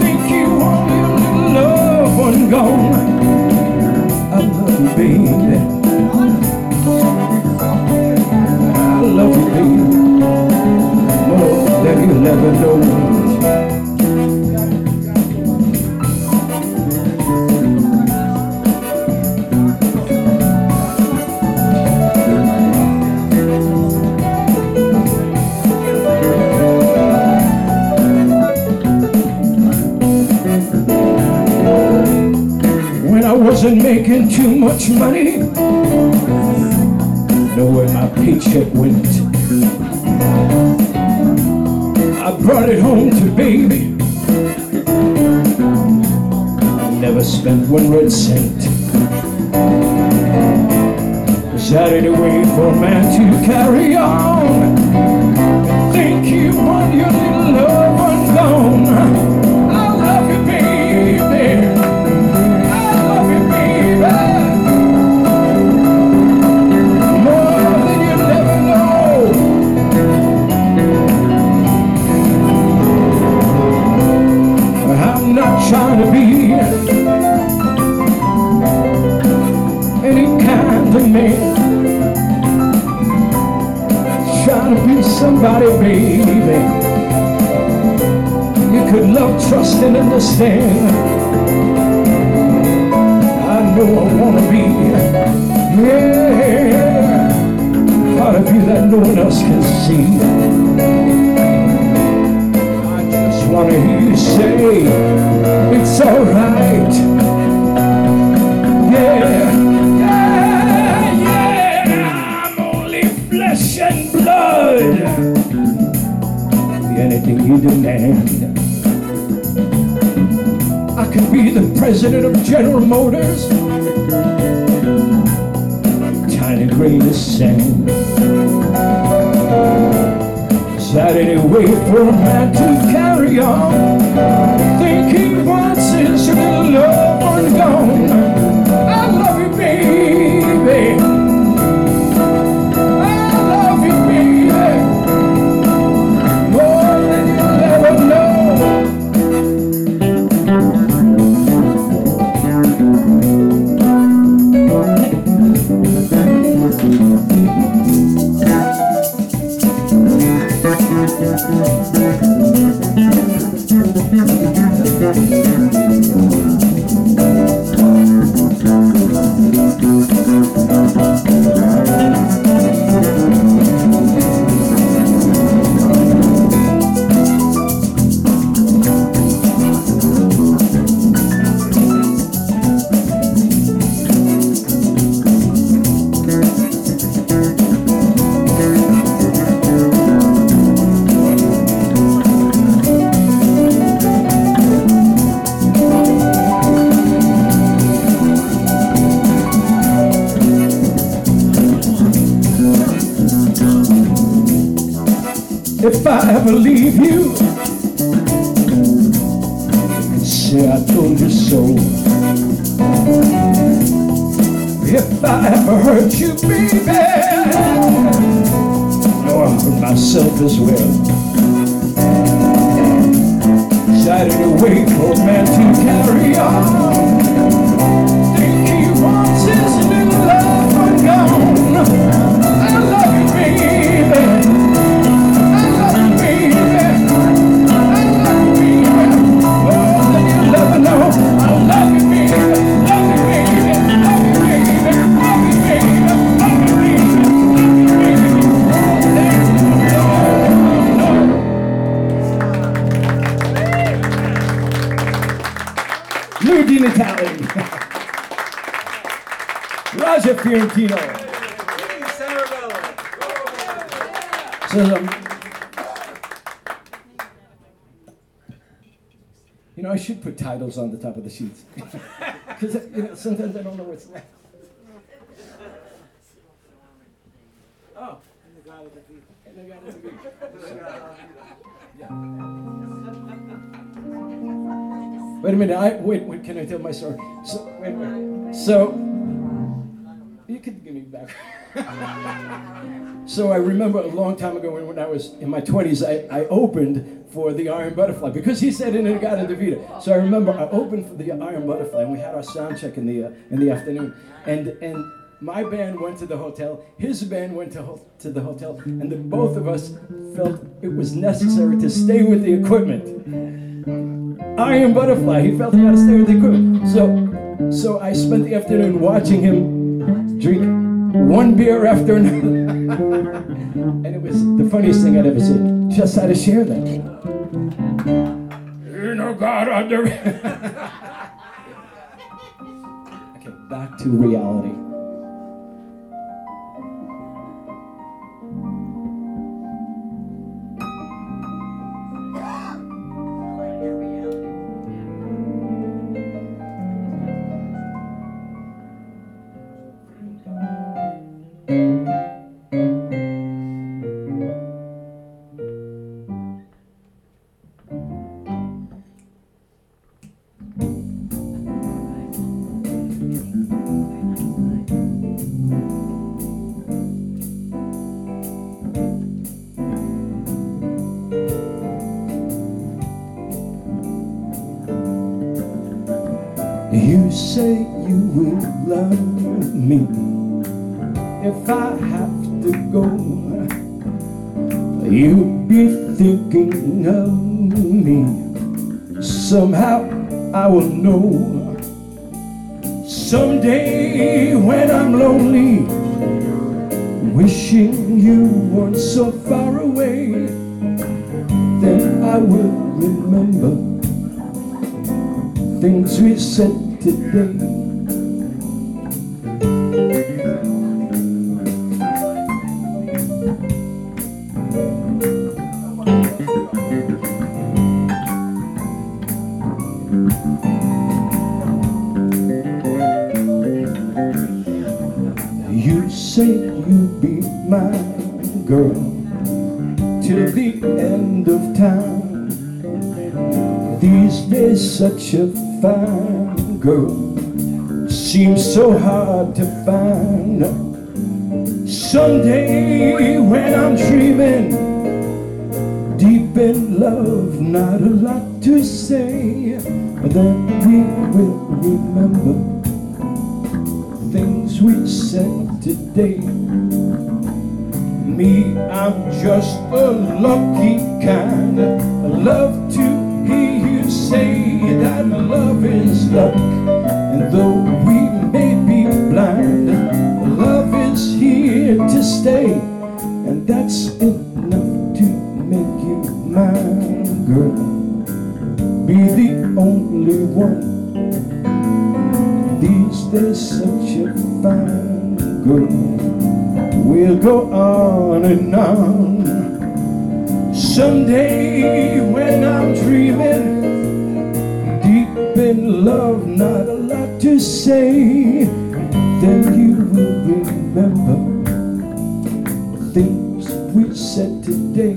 Think you want your little loved one gone? I love you, baby. More than you'll ever know. When I wasn't making too much money, know where my paycheck went. Brought it home to baby. Never spent one red cent. Any way for a man to carry on? Think you want your to be any kind of man. Trying to be somebody, baby. You could love, trust, and understand. I know I wanna be, yeah, part of you that no one else can see. Just wanna hear you say it's alright. Yeah, yeah, yeah. I'm only flesh and blood. Be anything you demand. I could be the president of General Motors. Tiny grain of sand. Is that any way for a man to carry on? Think he wants his little love one gone. Roger Fiorentino. So, um, you know, I should put titles on the top of the sheets. Because you know, sometimes I don't know what's next. Oh. And the God of the Beat. And the God of the Beat. yeah. Wait a minute. I wait. Wait. Can I tell my story? So wait. wait. So you could give me back. so I remember a long time ago when, when I was in my twenties, I, I opened for the Iron Butterfly because he said in In-A-Gadda-Da-Vida. So I remember I opened for the Iron Butterfly and we had our sound check in the uh, in the afternoon, and and my band went to the hotel, his band went to, ho- to the hotel, and the both of us felt it was necessary to stay with the equipment. Iron Butterfly, he felt he had to stay with the equipment. So, so I spent the afternoon watching him drink one beer after another. and it was the funniest thing I'd ever seen. Just had to share that. You know, God, under. okay, back to reality. Somehow I will know. Someday when I'm lonely, wishing you weren't so far away, then I will remember things we said today. Days, such a fine girl seems so hard to find. Someday, when I'm dreaming, deep in love, not a lot to say, but then we will remember things we said today. Me, I'm just a lucky kind. I love say that love is luck. And though we may be blind, love is here to stay. And that's enough to make you mine, girl. Be the only one. These days, such a fine girl. We'll go on and on. Someday, when I'm dreaming, in love, not a lot to say, then you will remember things we said today.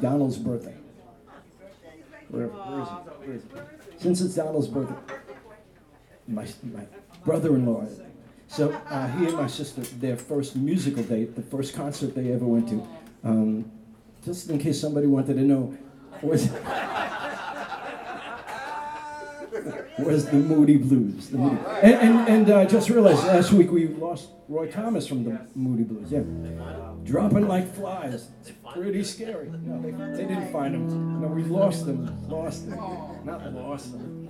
Donald's birthday, where, where is he? Where is? Since it's Donald's birthday, my, my brother-in-law, so uh, he and my sister, their first musical date, the first concert they ever went to, um, just in case somebody wanted to know, was was the Moody Blues. The Moody. And, and, and I just realized last week we lost Roy Thomas from the Moody Blues. Yeah. Dropping like flies. It's pretty scary. No, they, they didn't find them. No, we lost them. Lost them. Not lost them.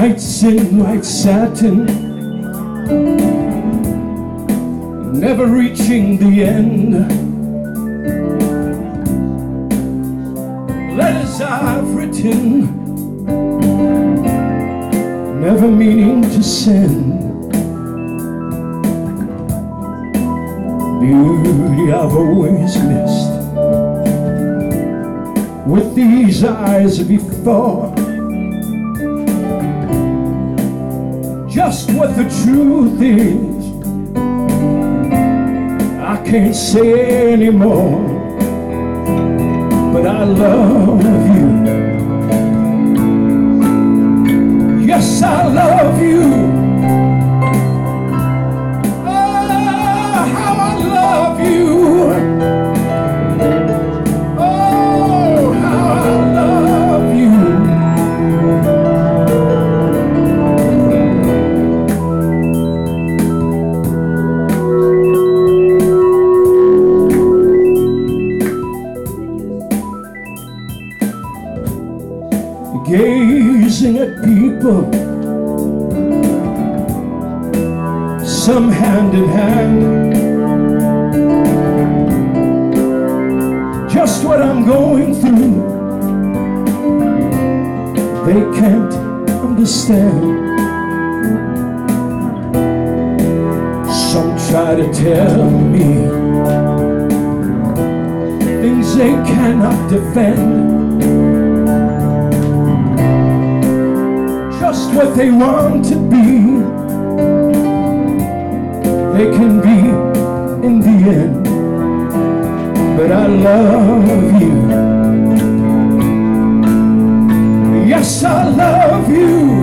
Nights in white satin, never reaching the end. Letters I've written, never meaning to send. Beauty I've always missed. With these eyes before. Just what the truth is. I can't say anymore, but I love you. Yes, I love you. Hand in hand. Just what I'm going through, they can't understand. Some try to tell me things they cannot defend. just what they want to be. They can be in the end, but I love you. Yes, I love you.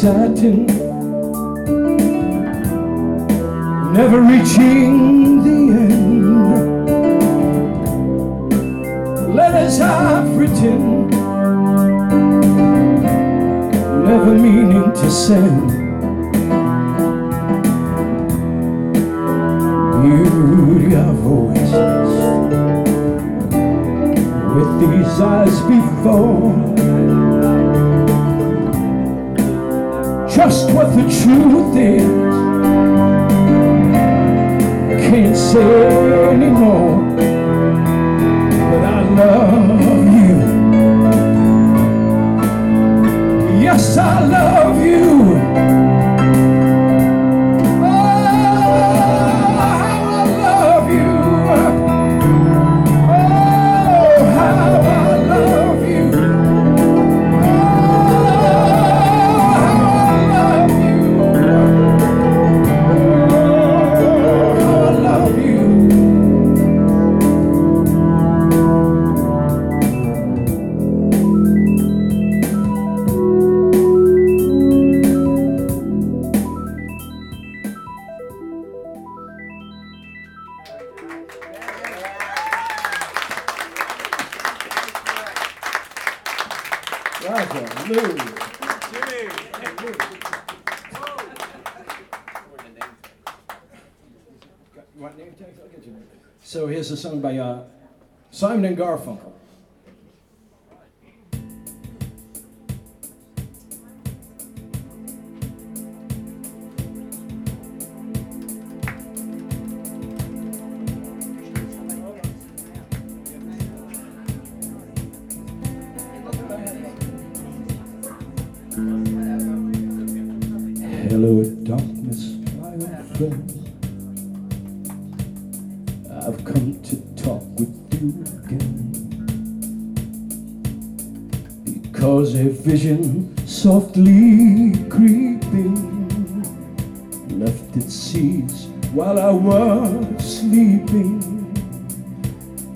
Satin, never reaching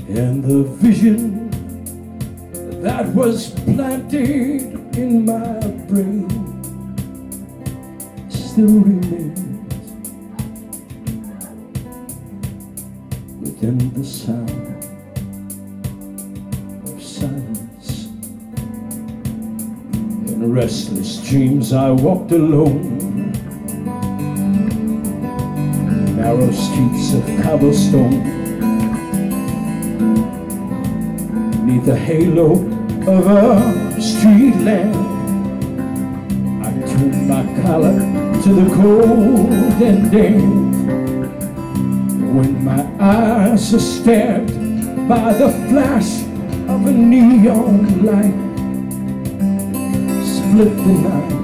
And the vision that was planted in my brain still remains within the sound of silence. In restless dreams, I walked alone. Narrow streets of cobblestone. Neath the halo of a street lamp, I turned my collar to the cold and damp. When my eyes are stabbed by the flash of a neon light, split the night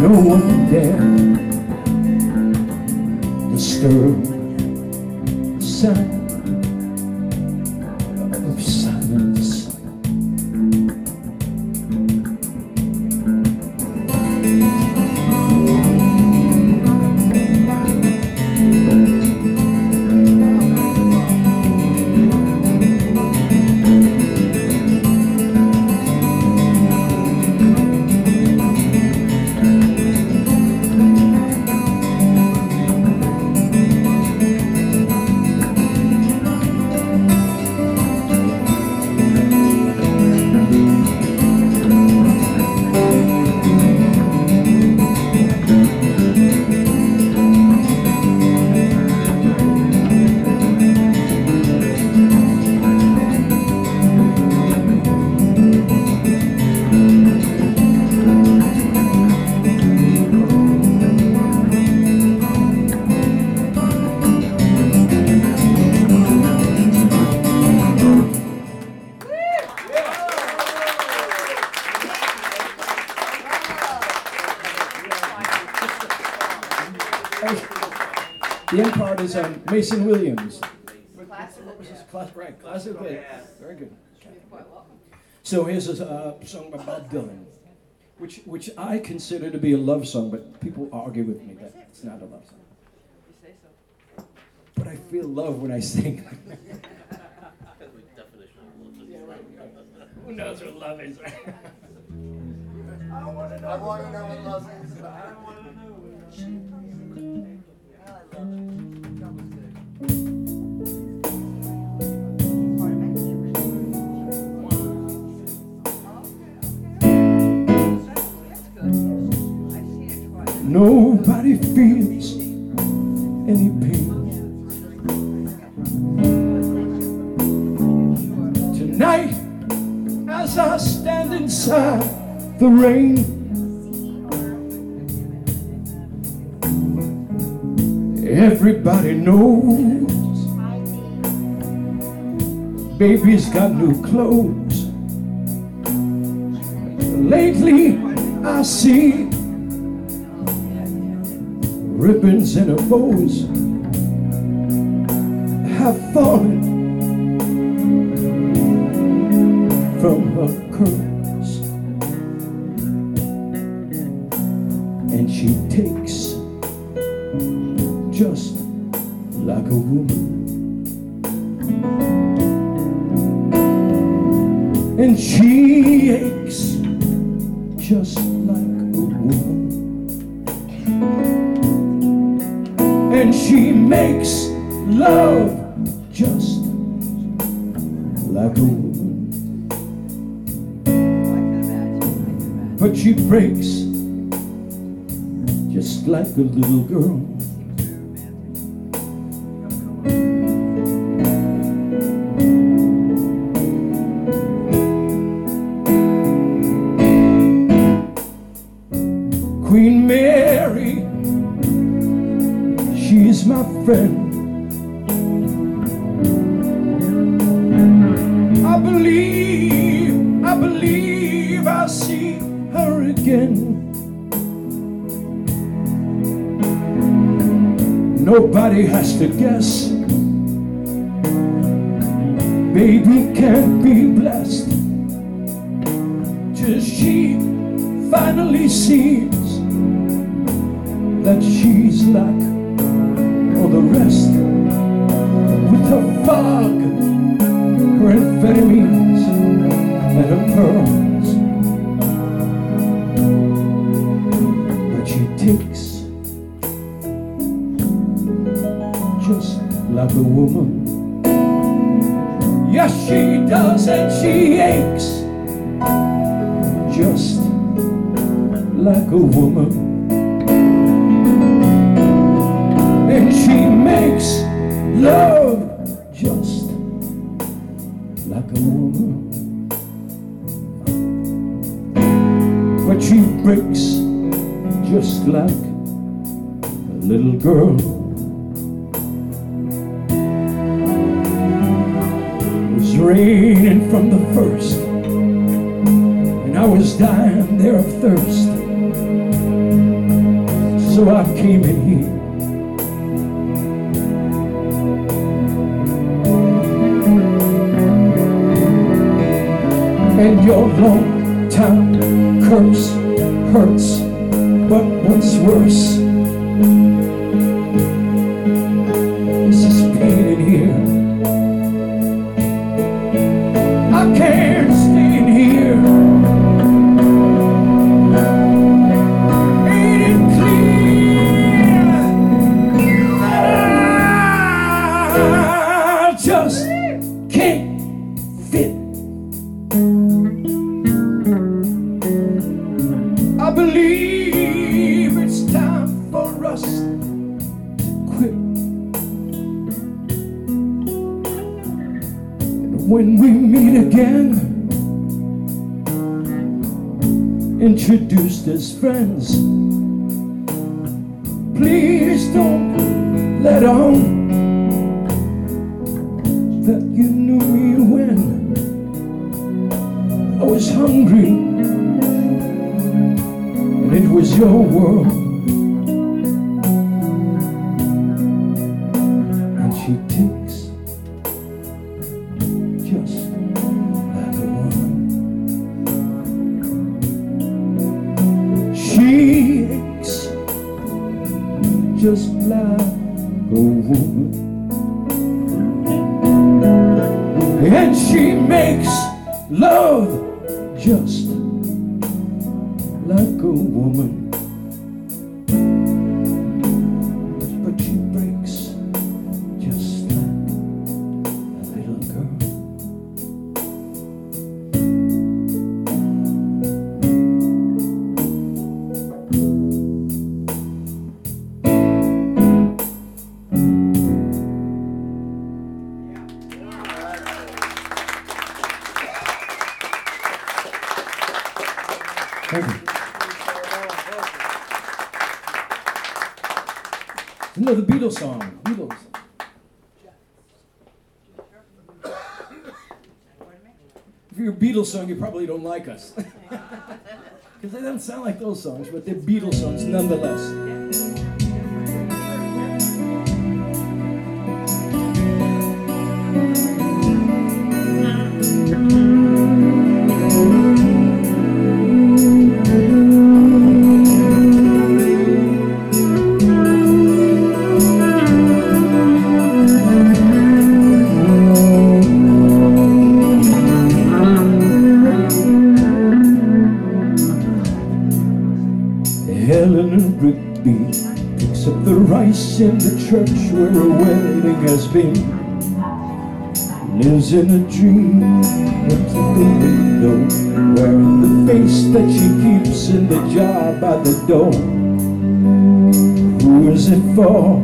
No one dare disturb the sound Mason Williams. Classic. What was this? Class, right, classic. Yeah. Very good. You're quite welcome. So here's a uh, song by Bob Dylan, which which I consider to be a love song, but people argue with me that it's not a love song. You say so. But I feel love when I sing. That's the definition of love. Who knows what love is? I wanna know. I wanna know what love is. I wanna know Nobody feels any pain. Tonight, as I stand inside the rain, everybody knows baby's got new clothes. Lately, I see ribbons and her bows. Have fallen from her curls. And she takes just like a woman. And she aches just like a woman and she makes love just like a woman. But she breaks just like a little girl. Has to guess. you're a Beatles song, you probably don't like us. Because they don't sound like those songs, but they're Beatles songs nonetheless. church where a wedding has been. Lives in a dream into the window wearing the face that she keeps in the jar by the door. Who is it for?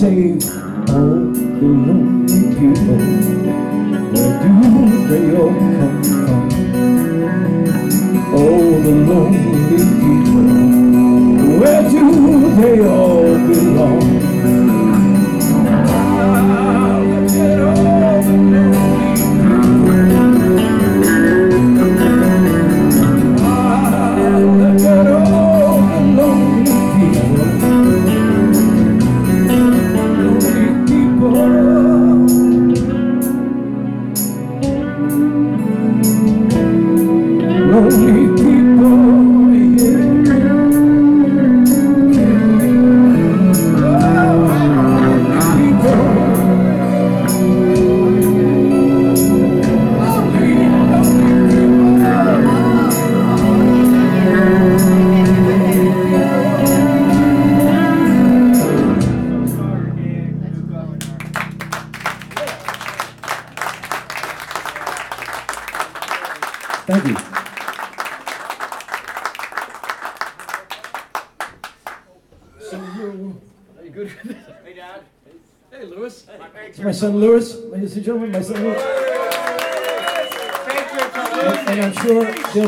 say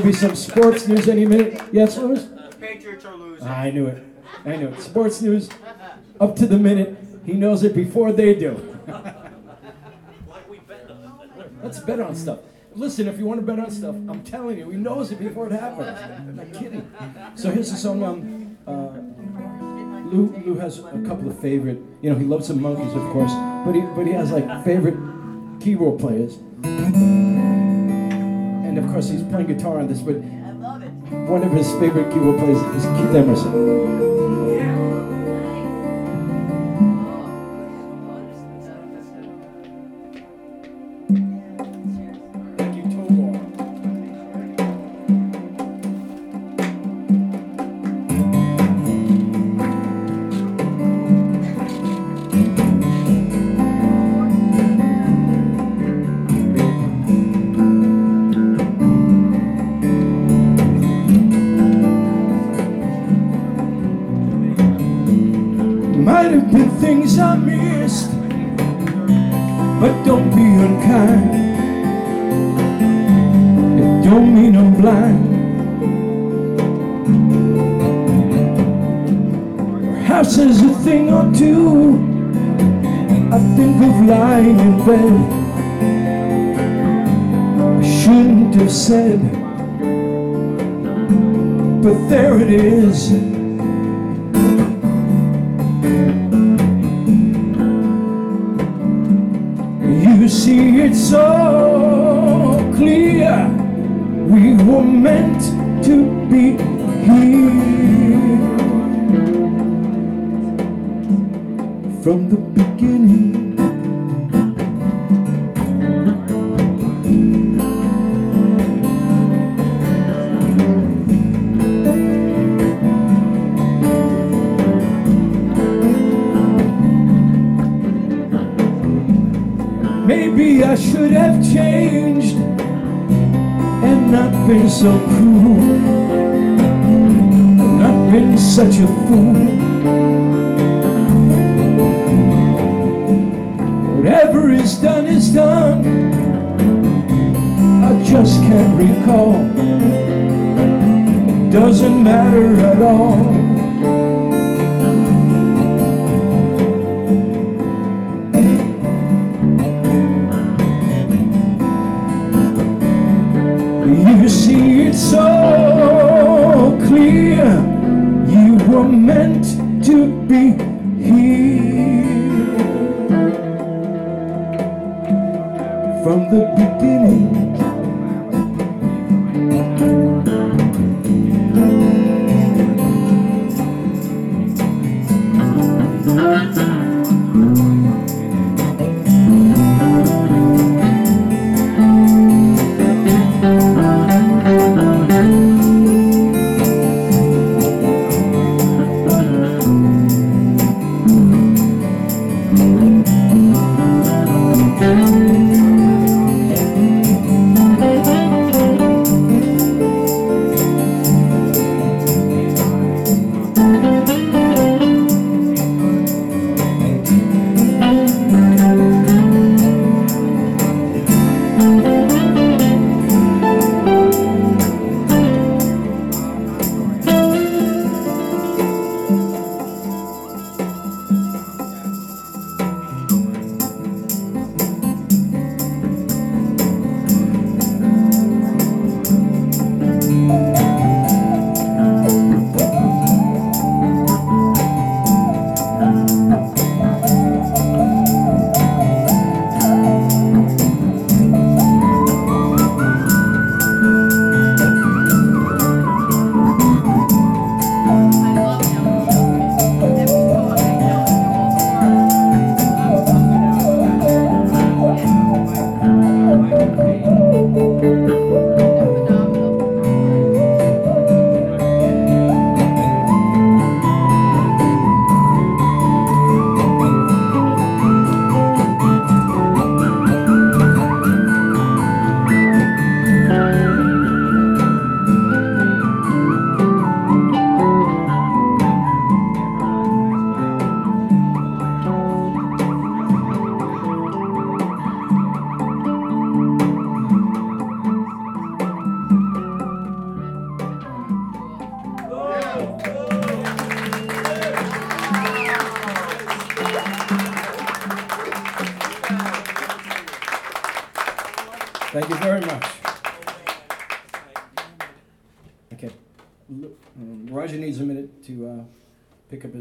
sure there'll be some sports news any minute. Yes, Lewis? Patriots are losing. I knew it. I knew it. Sports news, up to the minute. He knows it before they do. Let's bet on stuff. Listen, if you want to bet on stuff, I'm telling you, he knows it before it happens. I'm not kidding. So here's a song. Um, uh, Lou, Lou has a couple of favorite. You know, he loves the Monkees, of course, but he but he has like favorite keyboard players. And of course, he's playing guitar on this, but one of his favorite keyboard players is Keith Emerson. But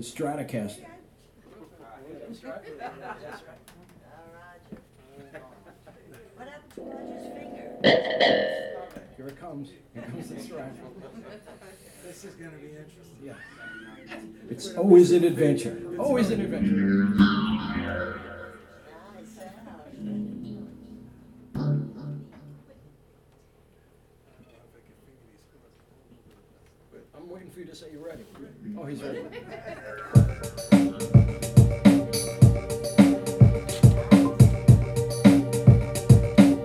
pick up his Stratocaster. What happened to Roger's finger? Here it comes. Here comes the Strat. This is gonna be interesting. Yeah. It's always an adventure. Always an adventure. I'm waiting for you to say you're ready. Oh, he's ready.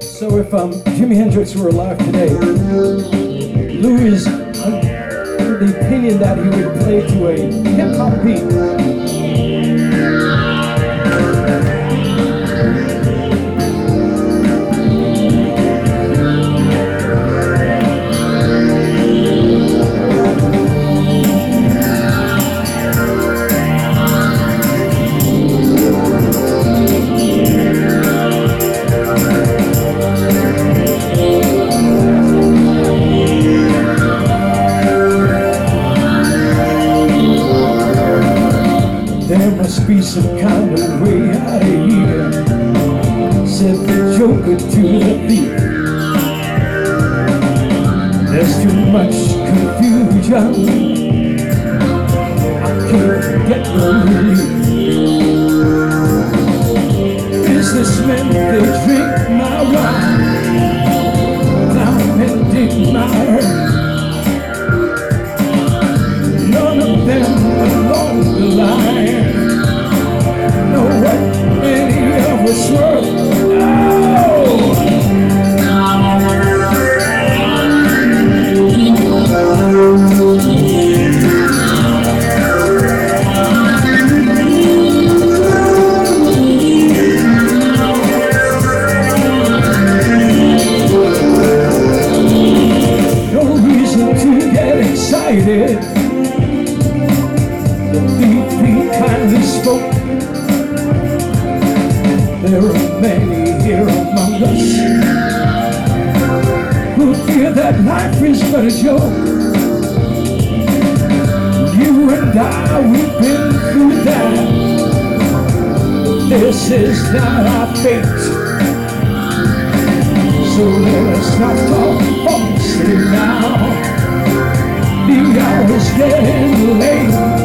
So if um, Jimi Hendrix were alive today, Lou is under the opinion that he would play to a hip hop beat. Confusion. I can't get no relief. Businessmen, but a joke. You and I, we've been through that. This is not our fate. So let us not talk falsely now. The hour's getting late.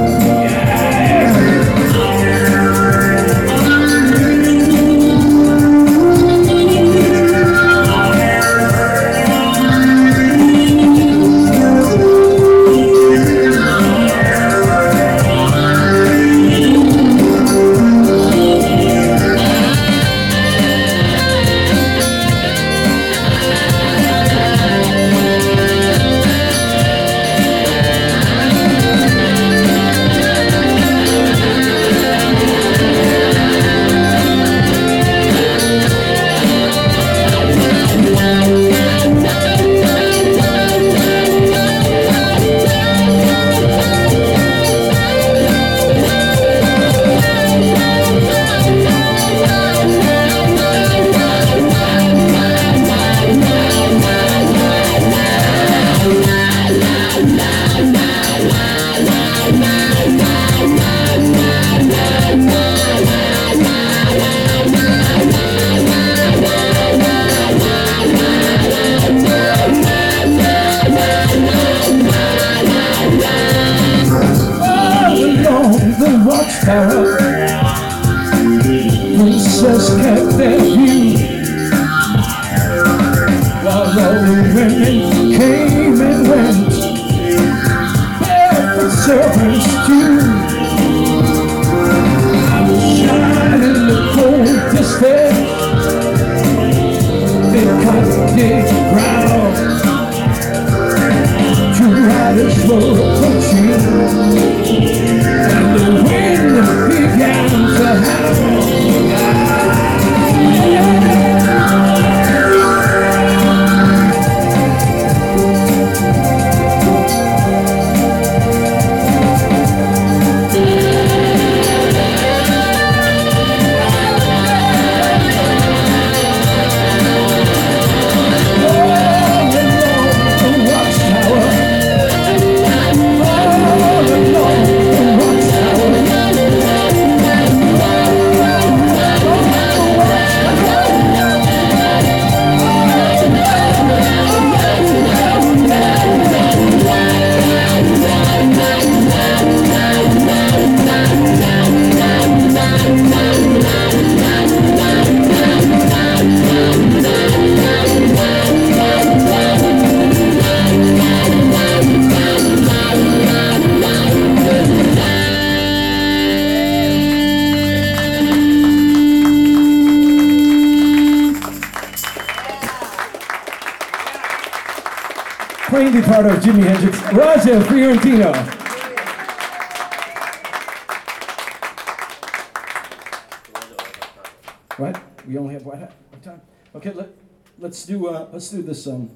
Uh, let's do this um,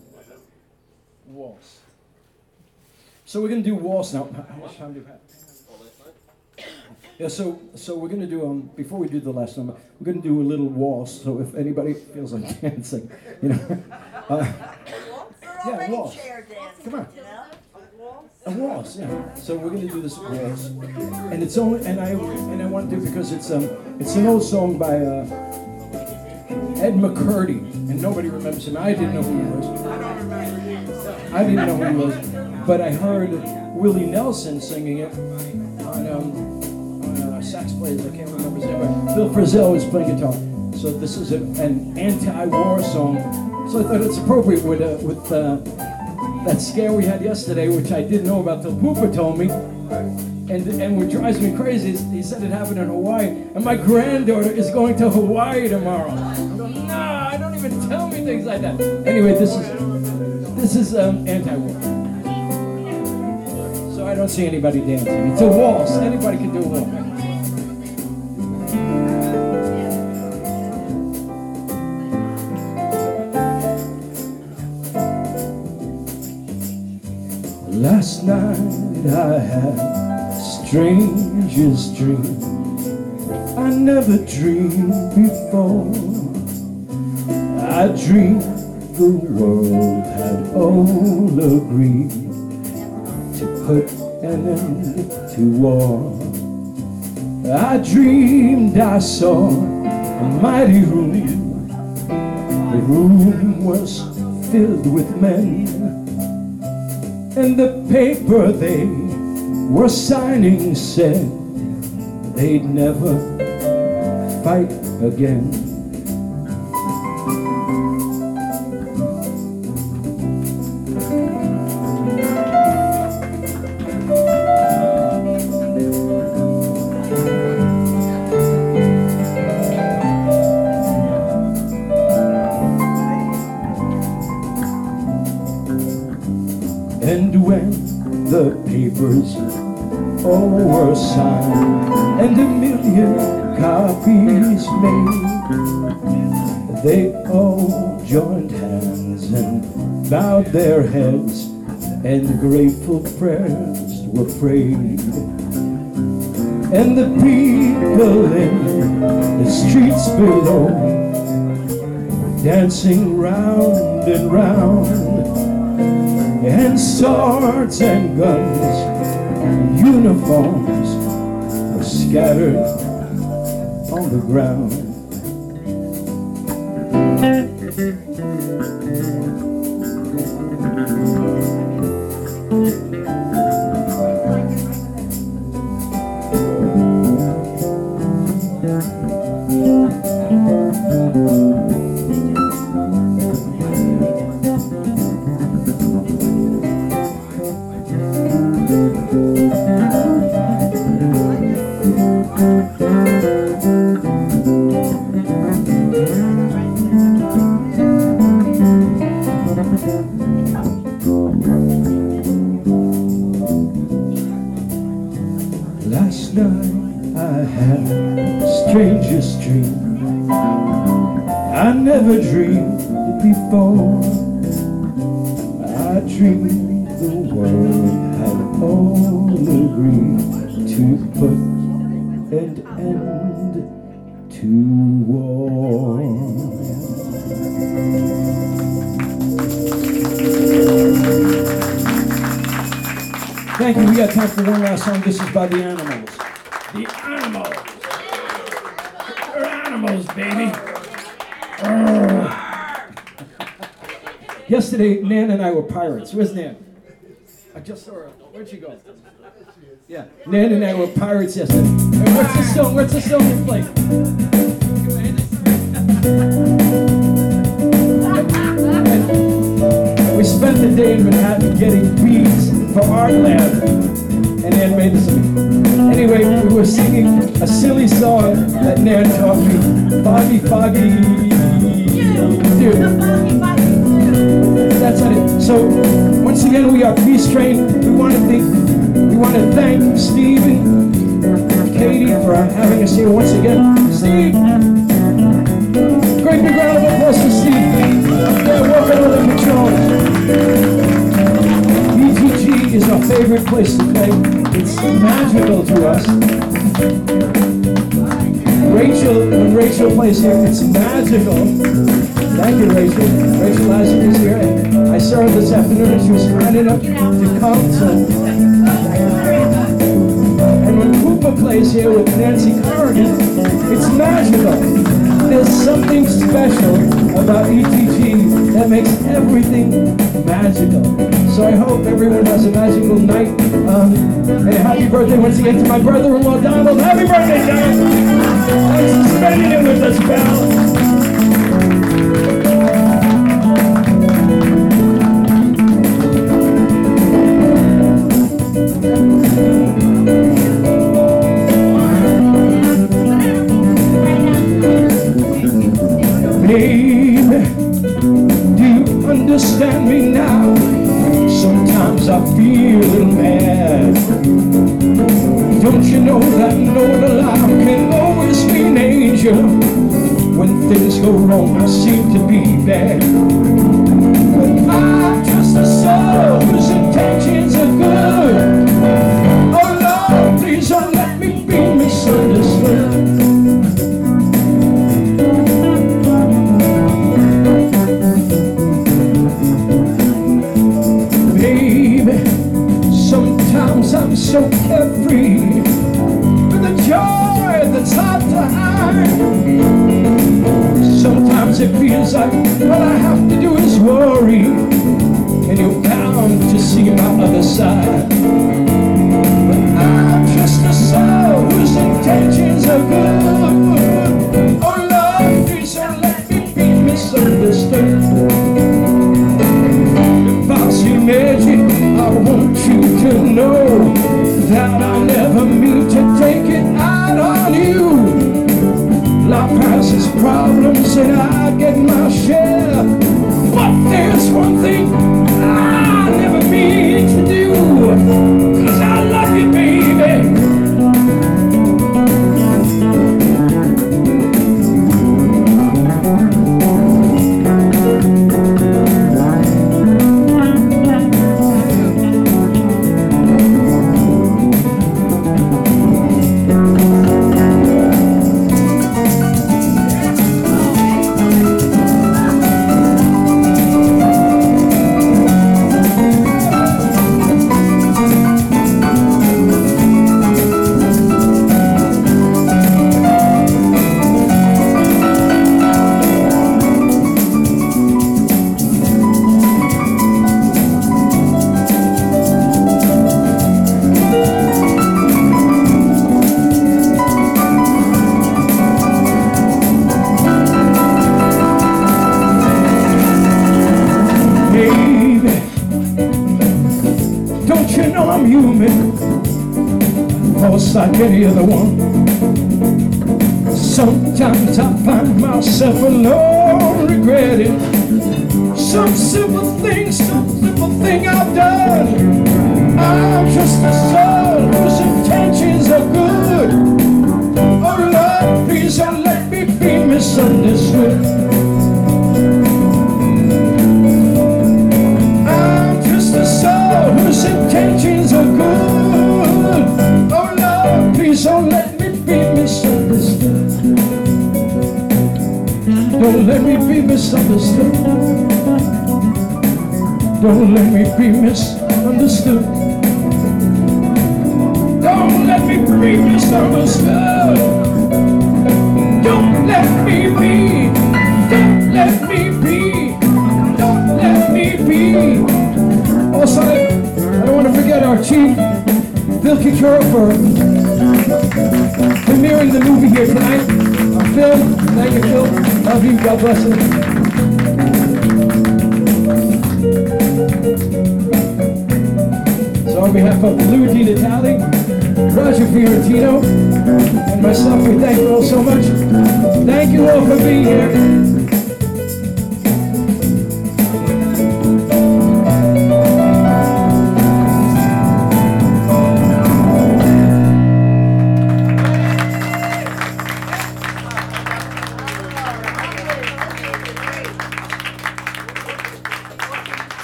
waltz. So we're gonna do waltz now. How much time do you have? Yeah, so so we're gonna do um before we do the last number, we're gonna do a little waltz. So if anybody feels like dancing, you know, uh, yeah, waltz. Come on. A waltz, yeah. So we're gonna do this waltz, and it's only and I and I want to do it because it's um it's an old song by uh, Ed McCurdy, and nobody remembers him. I didn't know who he was. I didn't know who he was, but I heard Willie Nelson singing it on um on uh, sax players. I can't remember his name, but Phil Frisell was playing guitar. So this is a, an anti-war song. So I thought it's appropriate with uh, with. Uh, that scare we had yesterday, which I didn't know about till Poopa told me. And, and what drives me crazy is he said it happened in Hawaii. And my granddaughter is going to Hawaii tomorrow. I'm going, nah, don't even tell me things like that. Anyway, this is this is um, anti-war. So I don't see anybody dancing. It's a waltz. Anybody can do a waltz. Last night I had strangest dream I never dreamed before. I dreamed the world had all agreed To put an end to war. I dreamed I saw a mighty room The room was filled with men. And the paper they were signing said they'd never fight again. And a million copies made, they all joined hands and bowed their heads, and grateful prayers were prayed. And the people in the streets below, dancing round and round and swords and guns, uniforms scattered on the ground. Nan and I were pirates. Where's Nan? I just saw her. Where'd she go? Yeah, Nan and I were pirates yesterday. And what's the song? What's the song we play? We spent the day in Manhattan getting beads for art lab, and Nan made us. Anyway, we were singing a silly song that Nan taught me, Foggy Foggy Dew. That's what it. So once again, we are Peace Train. We want to thank, we want to thank Stephen, Katie for having us here once again. Steve, great big round of applause for Steve. Yeah, working on the controls. ETG is our favorite place to play. It's magical to us. Rachel, when Rachel plays here, it's magical. Thank you, Rachel. Rachel Isaac is here, and I saw her this afternoon, and she was kind enough to come. So, and when Cooper plays here with Nancy Corrigan, it's magical. There's something special about ETG that makes everything magical. So I hope everyone has a magical night. Um, and happy birthday once again to my brother-in-law Donald. Happy birthday, Donald! Thanks for spending it with us, pal. Understand me now? Sometimes I feel a little mad. Don't you know that no love can always be an angel? When things go wrong, I seem to be bad.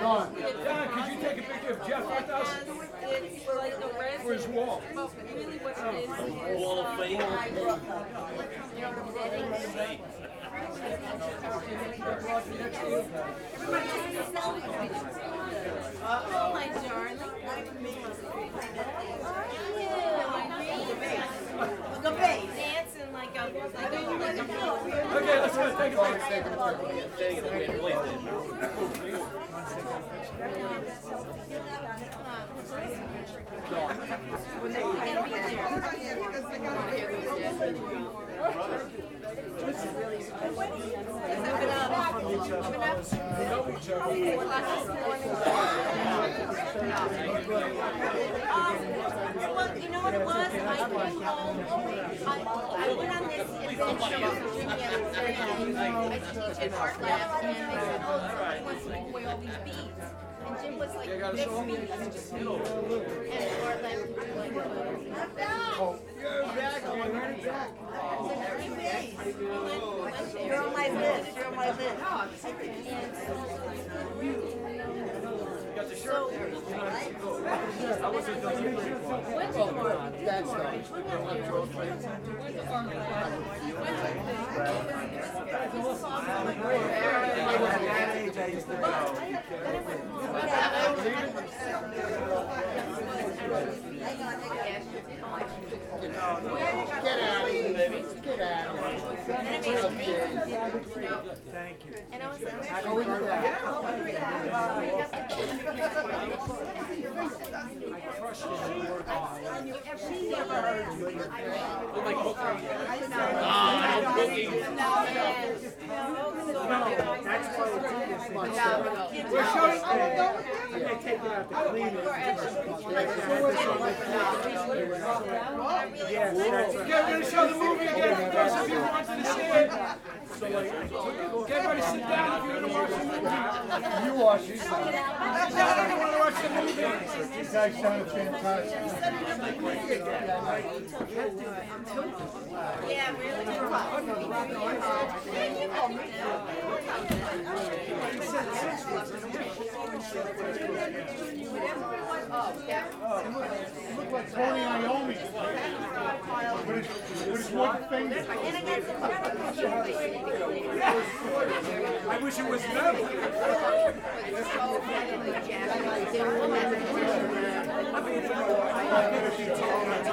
Don, Don, could you take a picture of Jeff with us? For his wall. Wall of fame. Oh, my darling. Look a bass. Dancing like a, a. Okay, let's go. Take a picture. You know what it was? I came home, I, went on this adventure. I teach at art lab, and they said, oh, he wants to give away all these beads. And Jim was like, me, he's just me. And like, oh, You're back, you're back. You're on my list, you're on my list. The shirt there. I wasn't right. Hang on, hang on. Get out of here. Get out of here. Thank you. And I was like, I go with That's why we do this one. We're showing, I'm gonna take it out to clean it. Yes, that's right. Yeah, we're gonna show the movie again for those of you who wanted to see it. Get ready to sit down if you're gonna watch the movie. You watch it. Sit down if you wanna watch the movie. You guys sound fantastic. Yeah, really. I wish it was.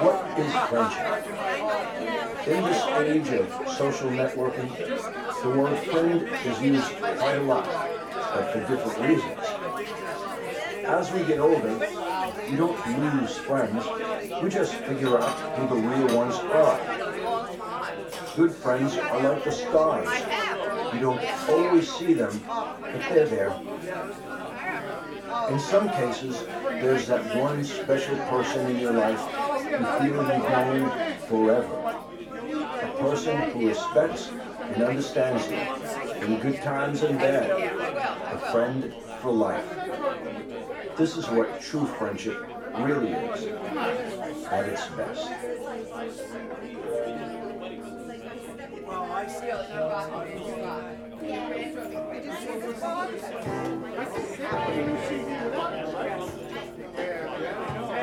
What is friendship? In this age of social networking, the word friend is used quite a lot, but for different reasons. As we get older, we don't lose friends, we just figure out who the real ones are. Good friends are like the stars. You don't always see them, but they're there. In some cases, there's that one special person in your life you feel you've known forever. A person who respects and understands you in good times and bad. A friend for life. This is what true friendship really is at its best.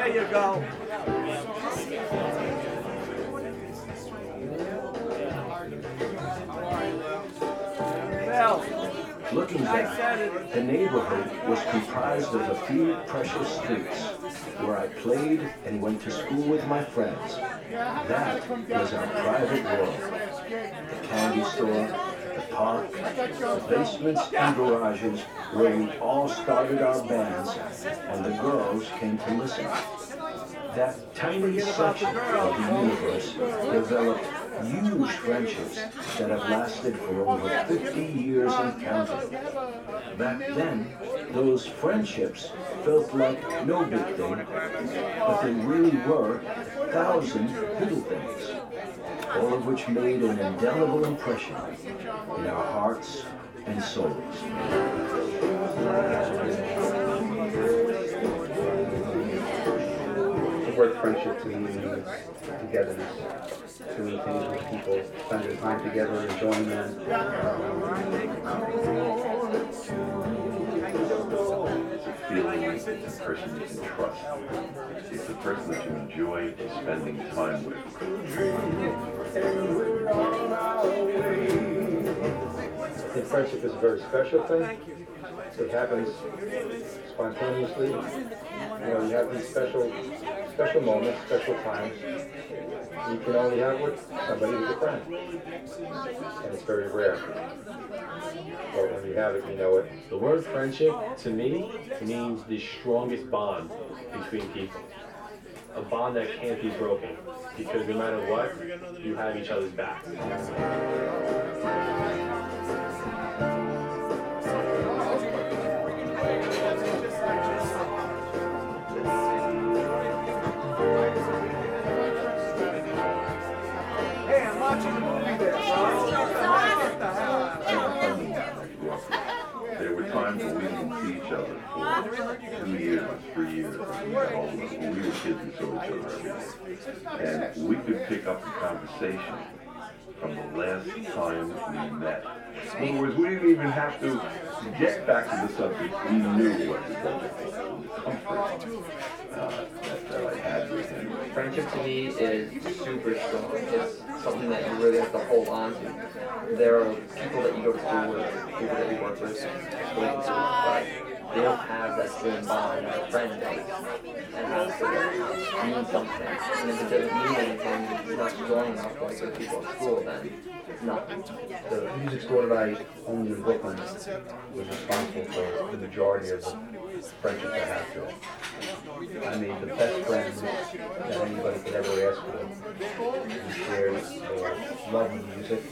There you go. Looking back, the neighborhood was comprised of a few precious streets where I played and went to school with my friends. That was our private world. The candy store, the park, the basements and garages where we all started our bands and the girls came to listen. That tiny section of the universe developed huge friendships that have lasted for over 50 years and counting. Back then, those friendships felt like no big thing, but they really were thousand little things, all of which made an indelible impression in our hearts and souls. The word friendship to me means togetherness, doing things with people, spending time together, enjoying them. feeling like it's a person you can trust. It's a person that you enjoy spending time with. I think friendship is a very special thing. It happens spontaneously. You know, you have these special, special moments, special times. You can only have with somebody who's a friend, and it's very rare. But when you have it, you know it. The word friendship, to me, means the strongest bond between people. A bond that can't be broken, because no matter what, you have each other's back. Two years, we. Were kids, we saw each other. And we could pick up the conversation from the last time we met. In other words, we didn't even have to get back to the subject. We knew what the subject was. Comfort uh, I had. Friendship to me is super strong. It's something that you really have to hold on to. There are people that you go to school with, people that you work with, acquaintances, but they don't have that same bond that a friend does. It has to mean something. And if it doesn't mean anything, it's not strong enough like the people at school, then it's nothing. The music store that I owned in Brooklyn was responsible for the majority of the friendships I have today. I made the best friends that anybody could ever ask for. We shared uh, love of music.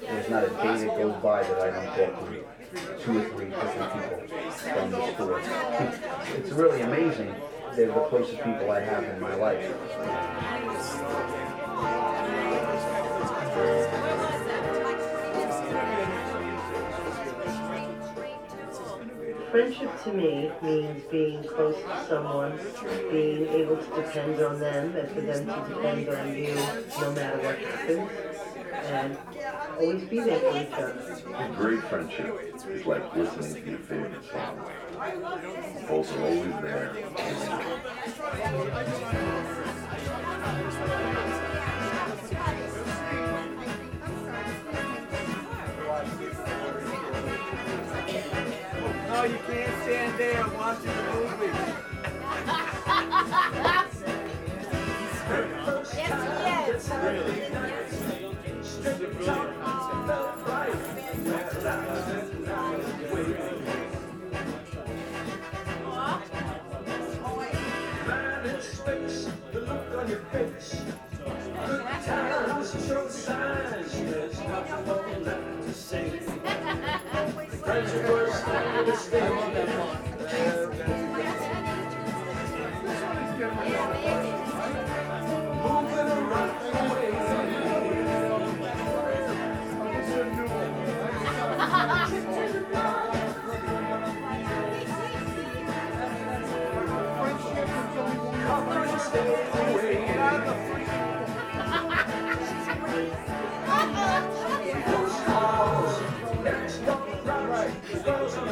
There's not a day that goes by that I don't talk to two or three different people from the store. It's really amazing. They're the closest people I have in my life. Um, Friendship to me means being close to someone, being able to depend on them and for them to depend on you no matter what happens, and always be there for each other. A great friendship is like listening to your favorite song. Both are always there. There and watching the movie. Man in space, the look on your face. Good times show signs, there's nothing more left to say. Friends are worse than the Moving around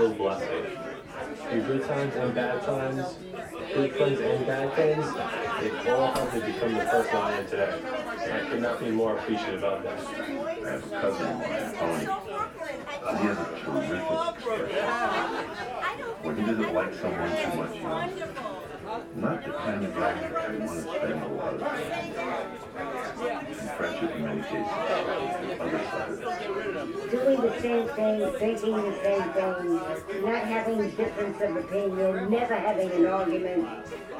absolute blessing. Through good times and bad times, good friends and bad friends, they've all helped me become the person I am today. And I could not be more appreciative of that. I have a cousin of mine, Tony. Uh, he has a terrific expression. When he doesn't like someone too much, he'll not the kind of guy that you want to spend a lot of time with. In friendship, in many cases, the other side of it. doing the same thing, thinking the same thing, not having difference of opinion, never having an argument.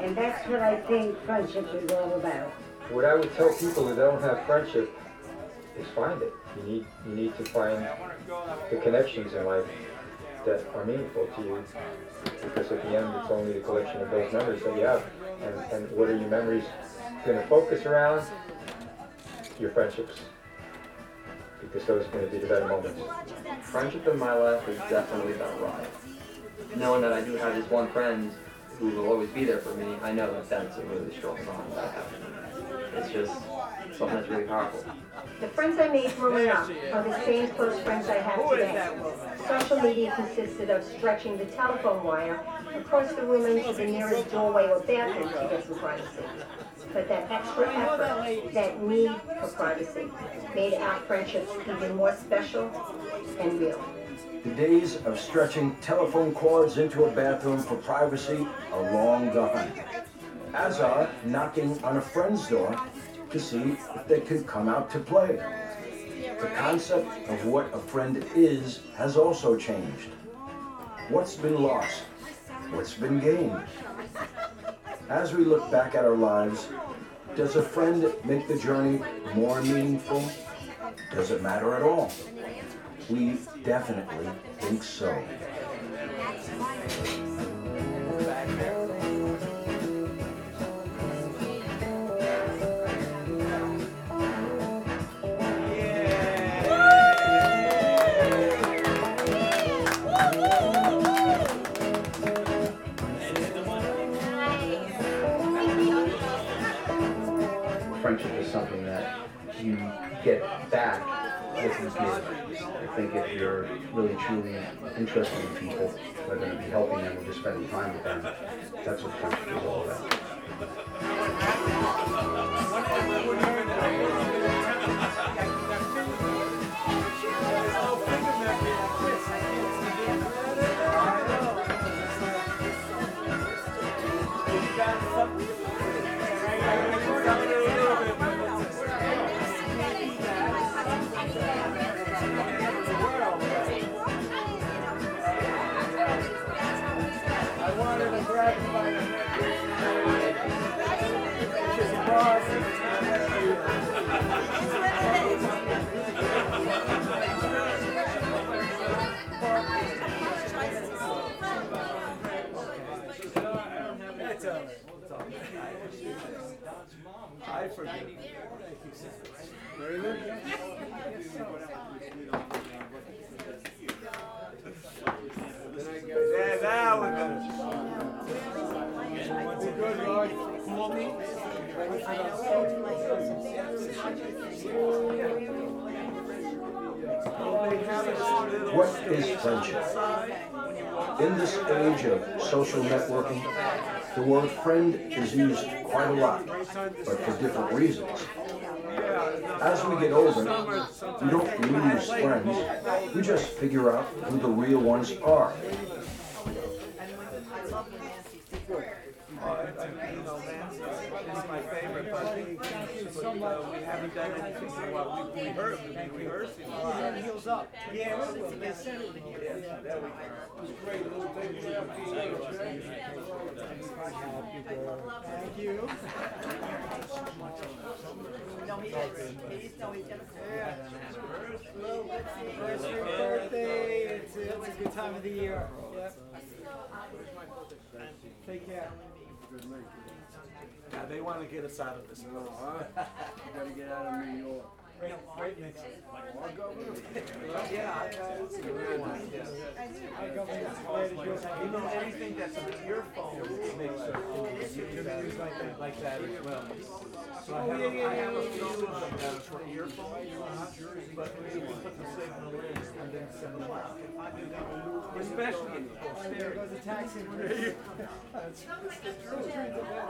And that's what I think friendship is all about. What I would tell people who don't have friendship is find it. You need you need to find the connections in life that are meaningful to you. Because at the end, it's only the collection of those memories that you have. And, and what are your memories going to focus around? Your friendships. Because those are going to be the better moments. Friendship in my life is definitely been a ride. Knowing that I do have this one friend who will always be there for me, I know that that's a really strong bond that I have. it's just something that's really powerful. The friends I made growing up are the same close friends I have today. Social media consisted of stretching the telephone wire across the room into the nearest doorway or bathroom to get some privacy. But that extra effort, that need for privacy, made our friendships even more special and real. The days of stretching telephone cords into a bathroom for privacy are long gone. As are knocking on a friend's door to see if they can come out to play. The concept of what a friend is has also changed. What's been lost? What's been gained? As we look back at our lives, does a friend make the journey more meaningful? Does it matter at all? We definitely think so. Back if you give. I think if you're really truly interested in people, whether it be helping them or just spending time with them, that's what friendship is all about. I forgive you. Very good. Yeah, now we're good. We're good, Lord. Call me. What is friendship? In this age of social networking, the word friend is used quite a lot, but for different reasons. As we get older, we don't lose friends, we just figure out who the real ones are. I- I- you know, Nancy is my favorite, but we, uh, we haven't done anything in a while. We rehearsed, we've been rehearsing a lot. Heels up. Yeah, we will. Yes, there we go. It's great, little thing. Thank you. Yeah. First your birthday, it's, it's a good time of the year. Yep. Take care. Yeah, they wanna get us out of this. No, huh? Gotta get out of New York. Right, right next. Yeah, it's a good one, yeah. Our governor's glad to go. You know, anything that's an earphone makes a, you can use like that, like that as well. So I have, a- I have a few of them that are for earphones, but you can put the signal in and then send them out. Especially if you. There goes a taxi.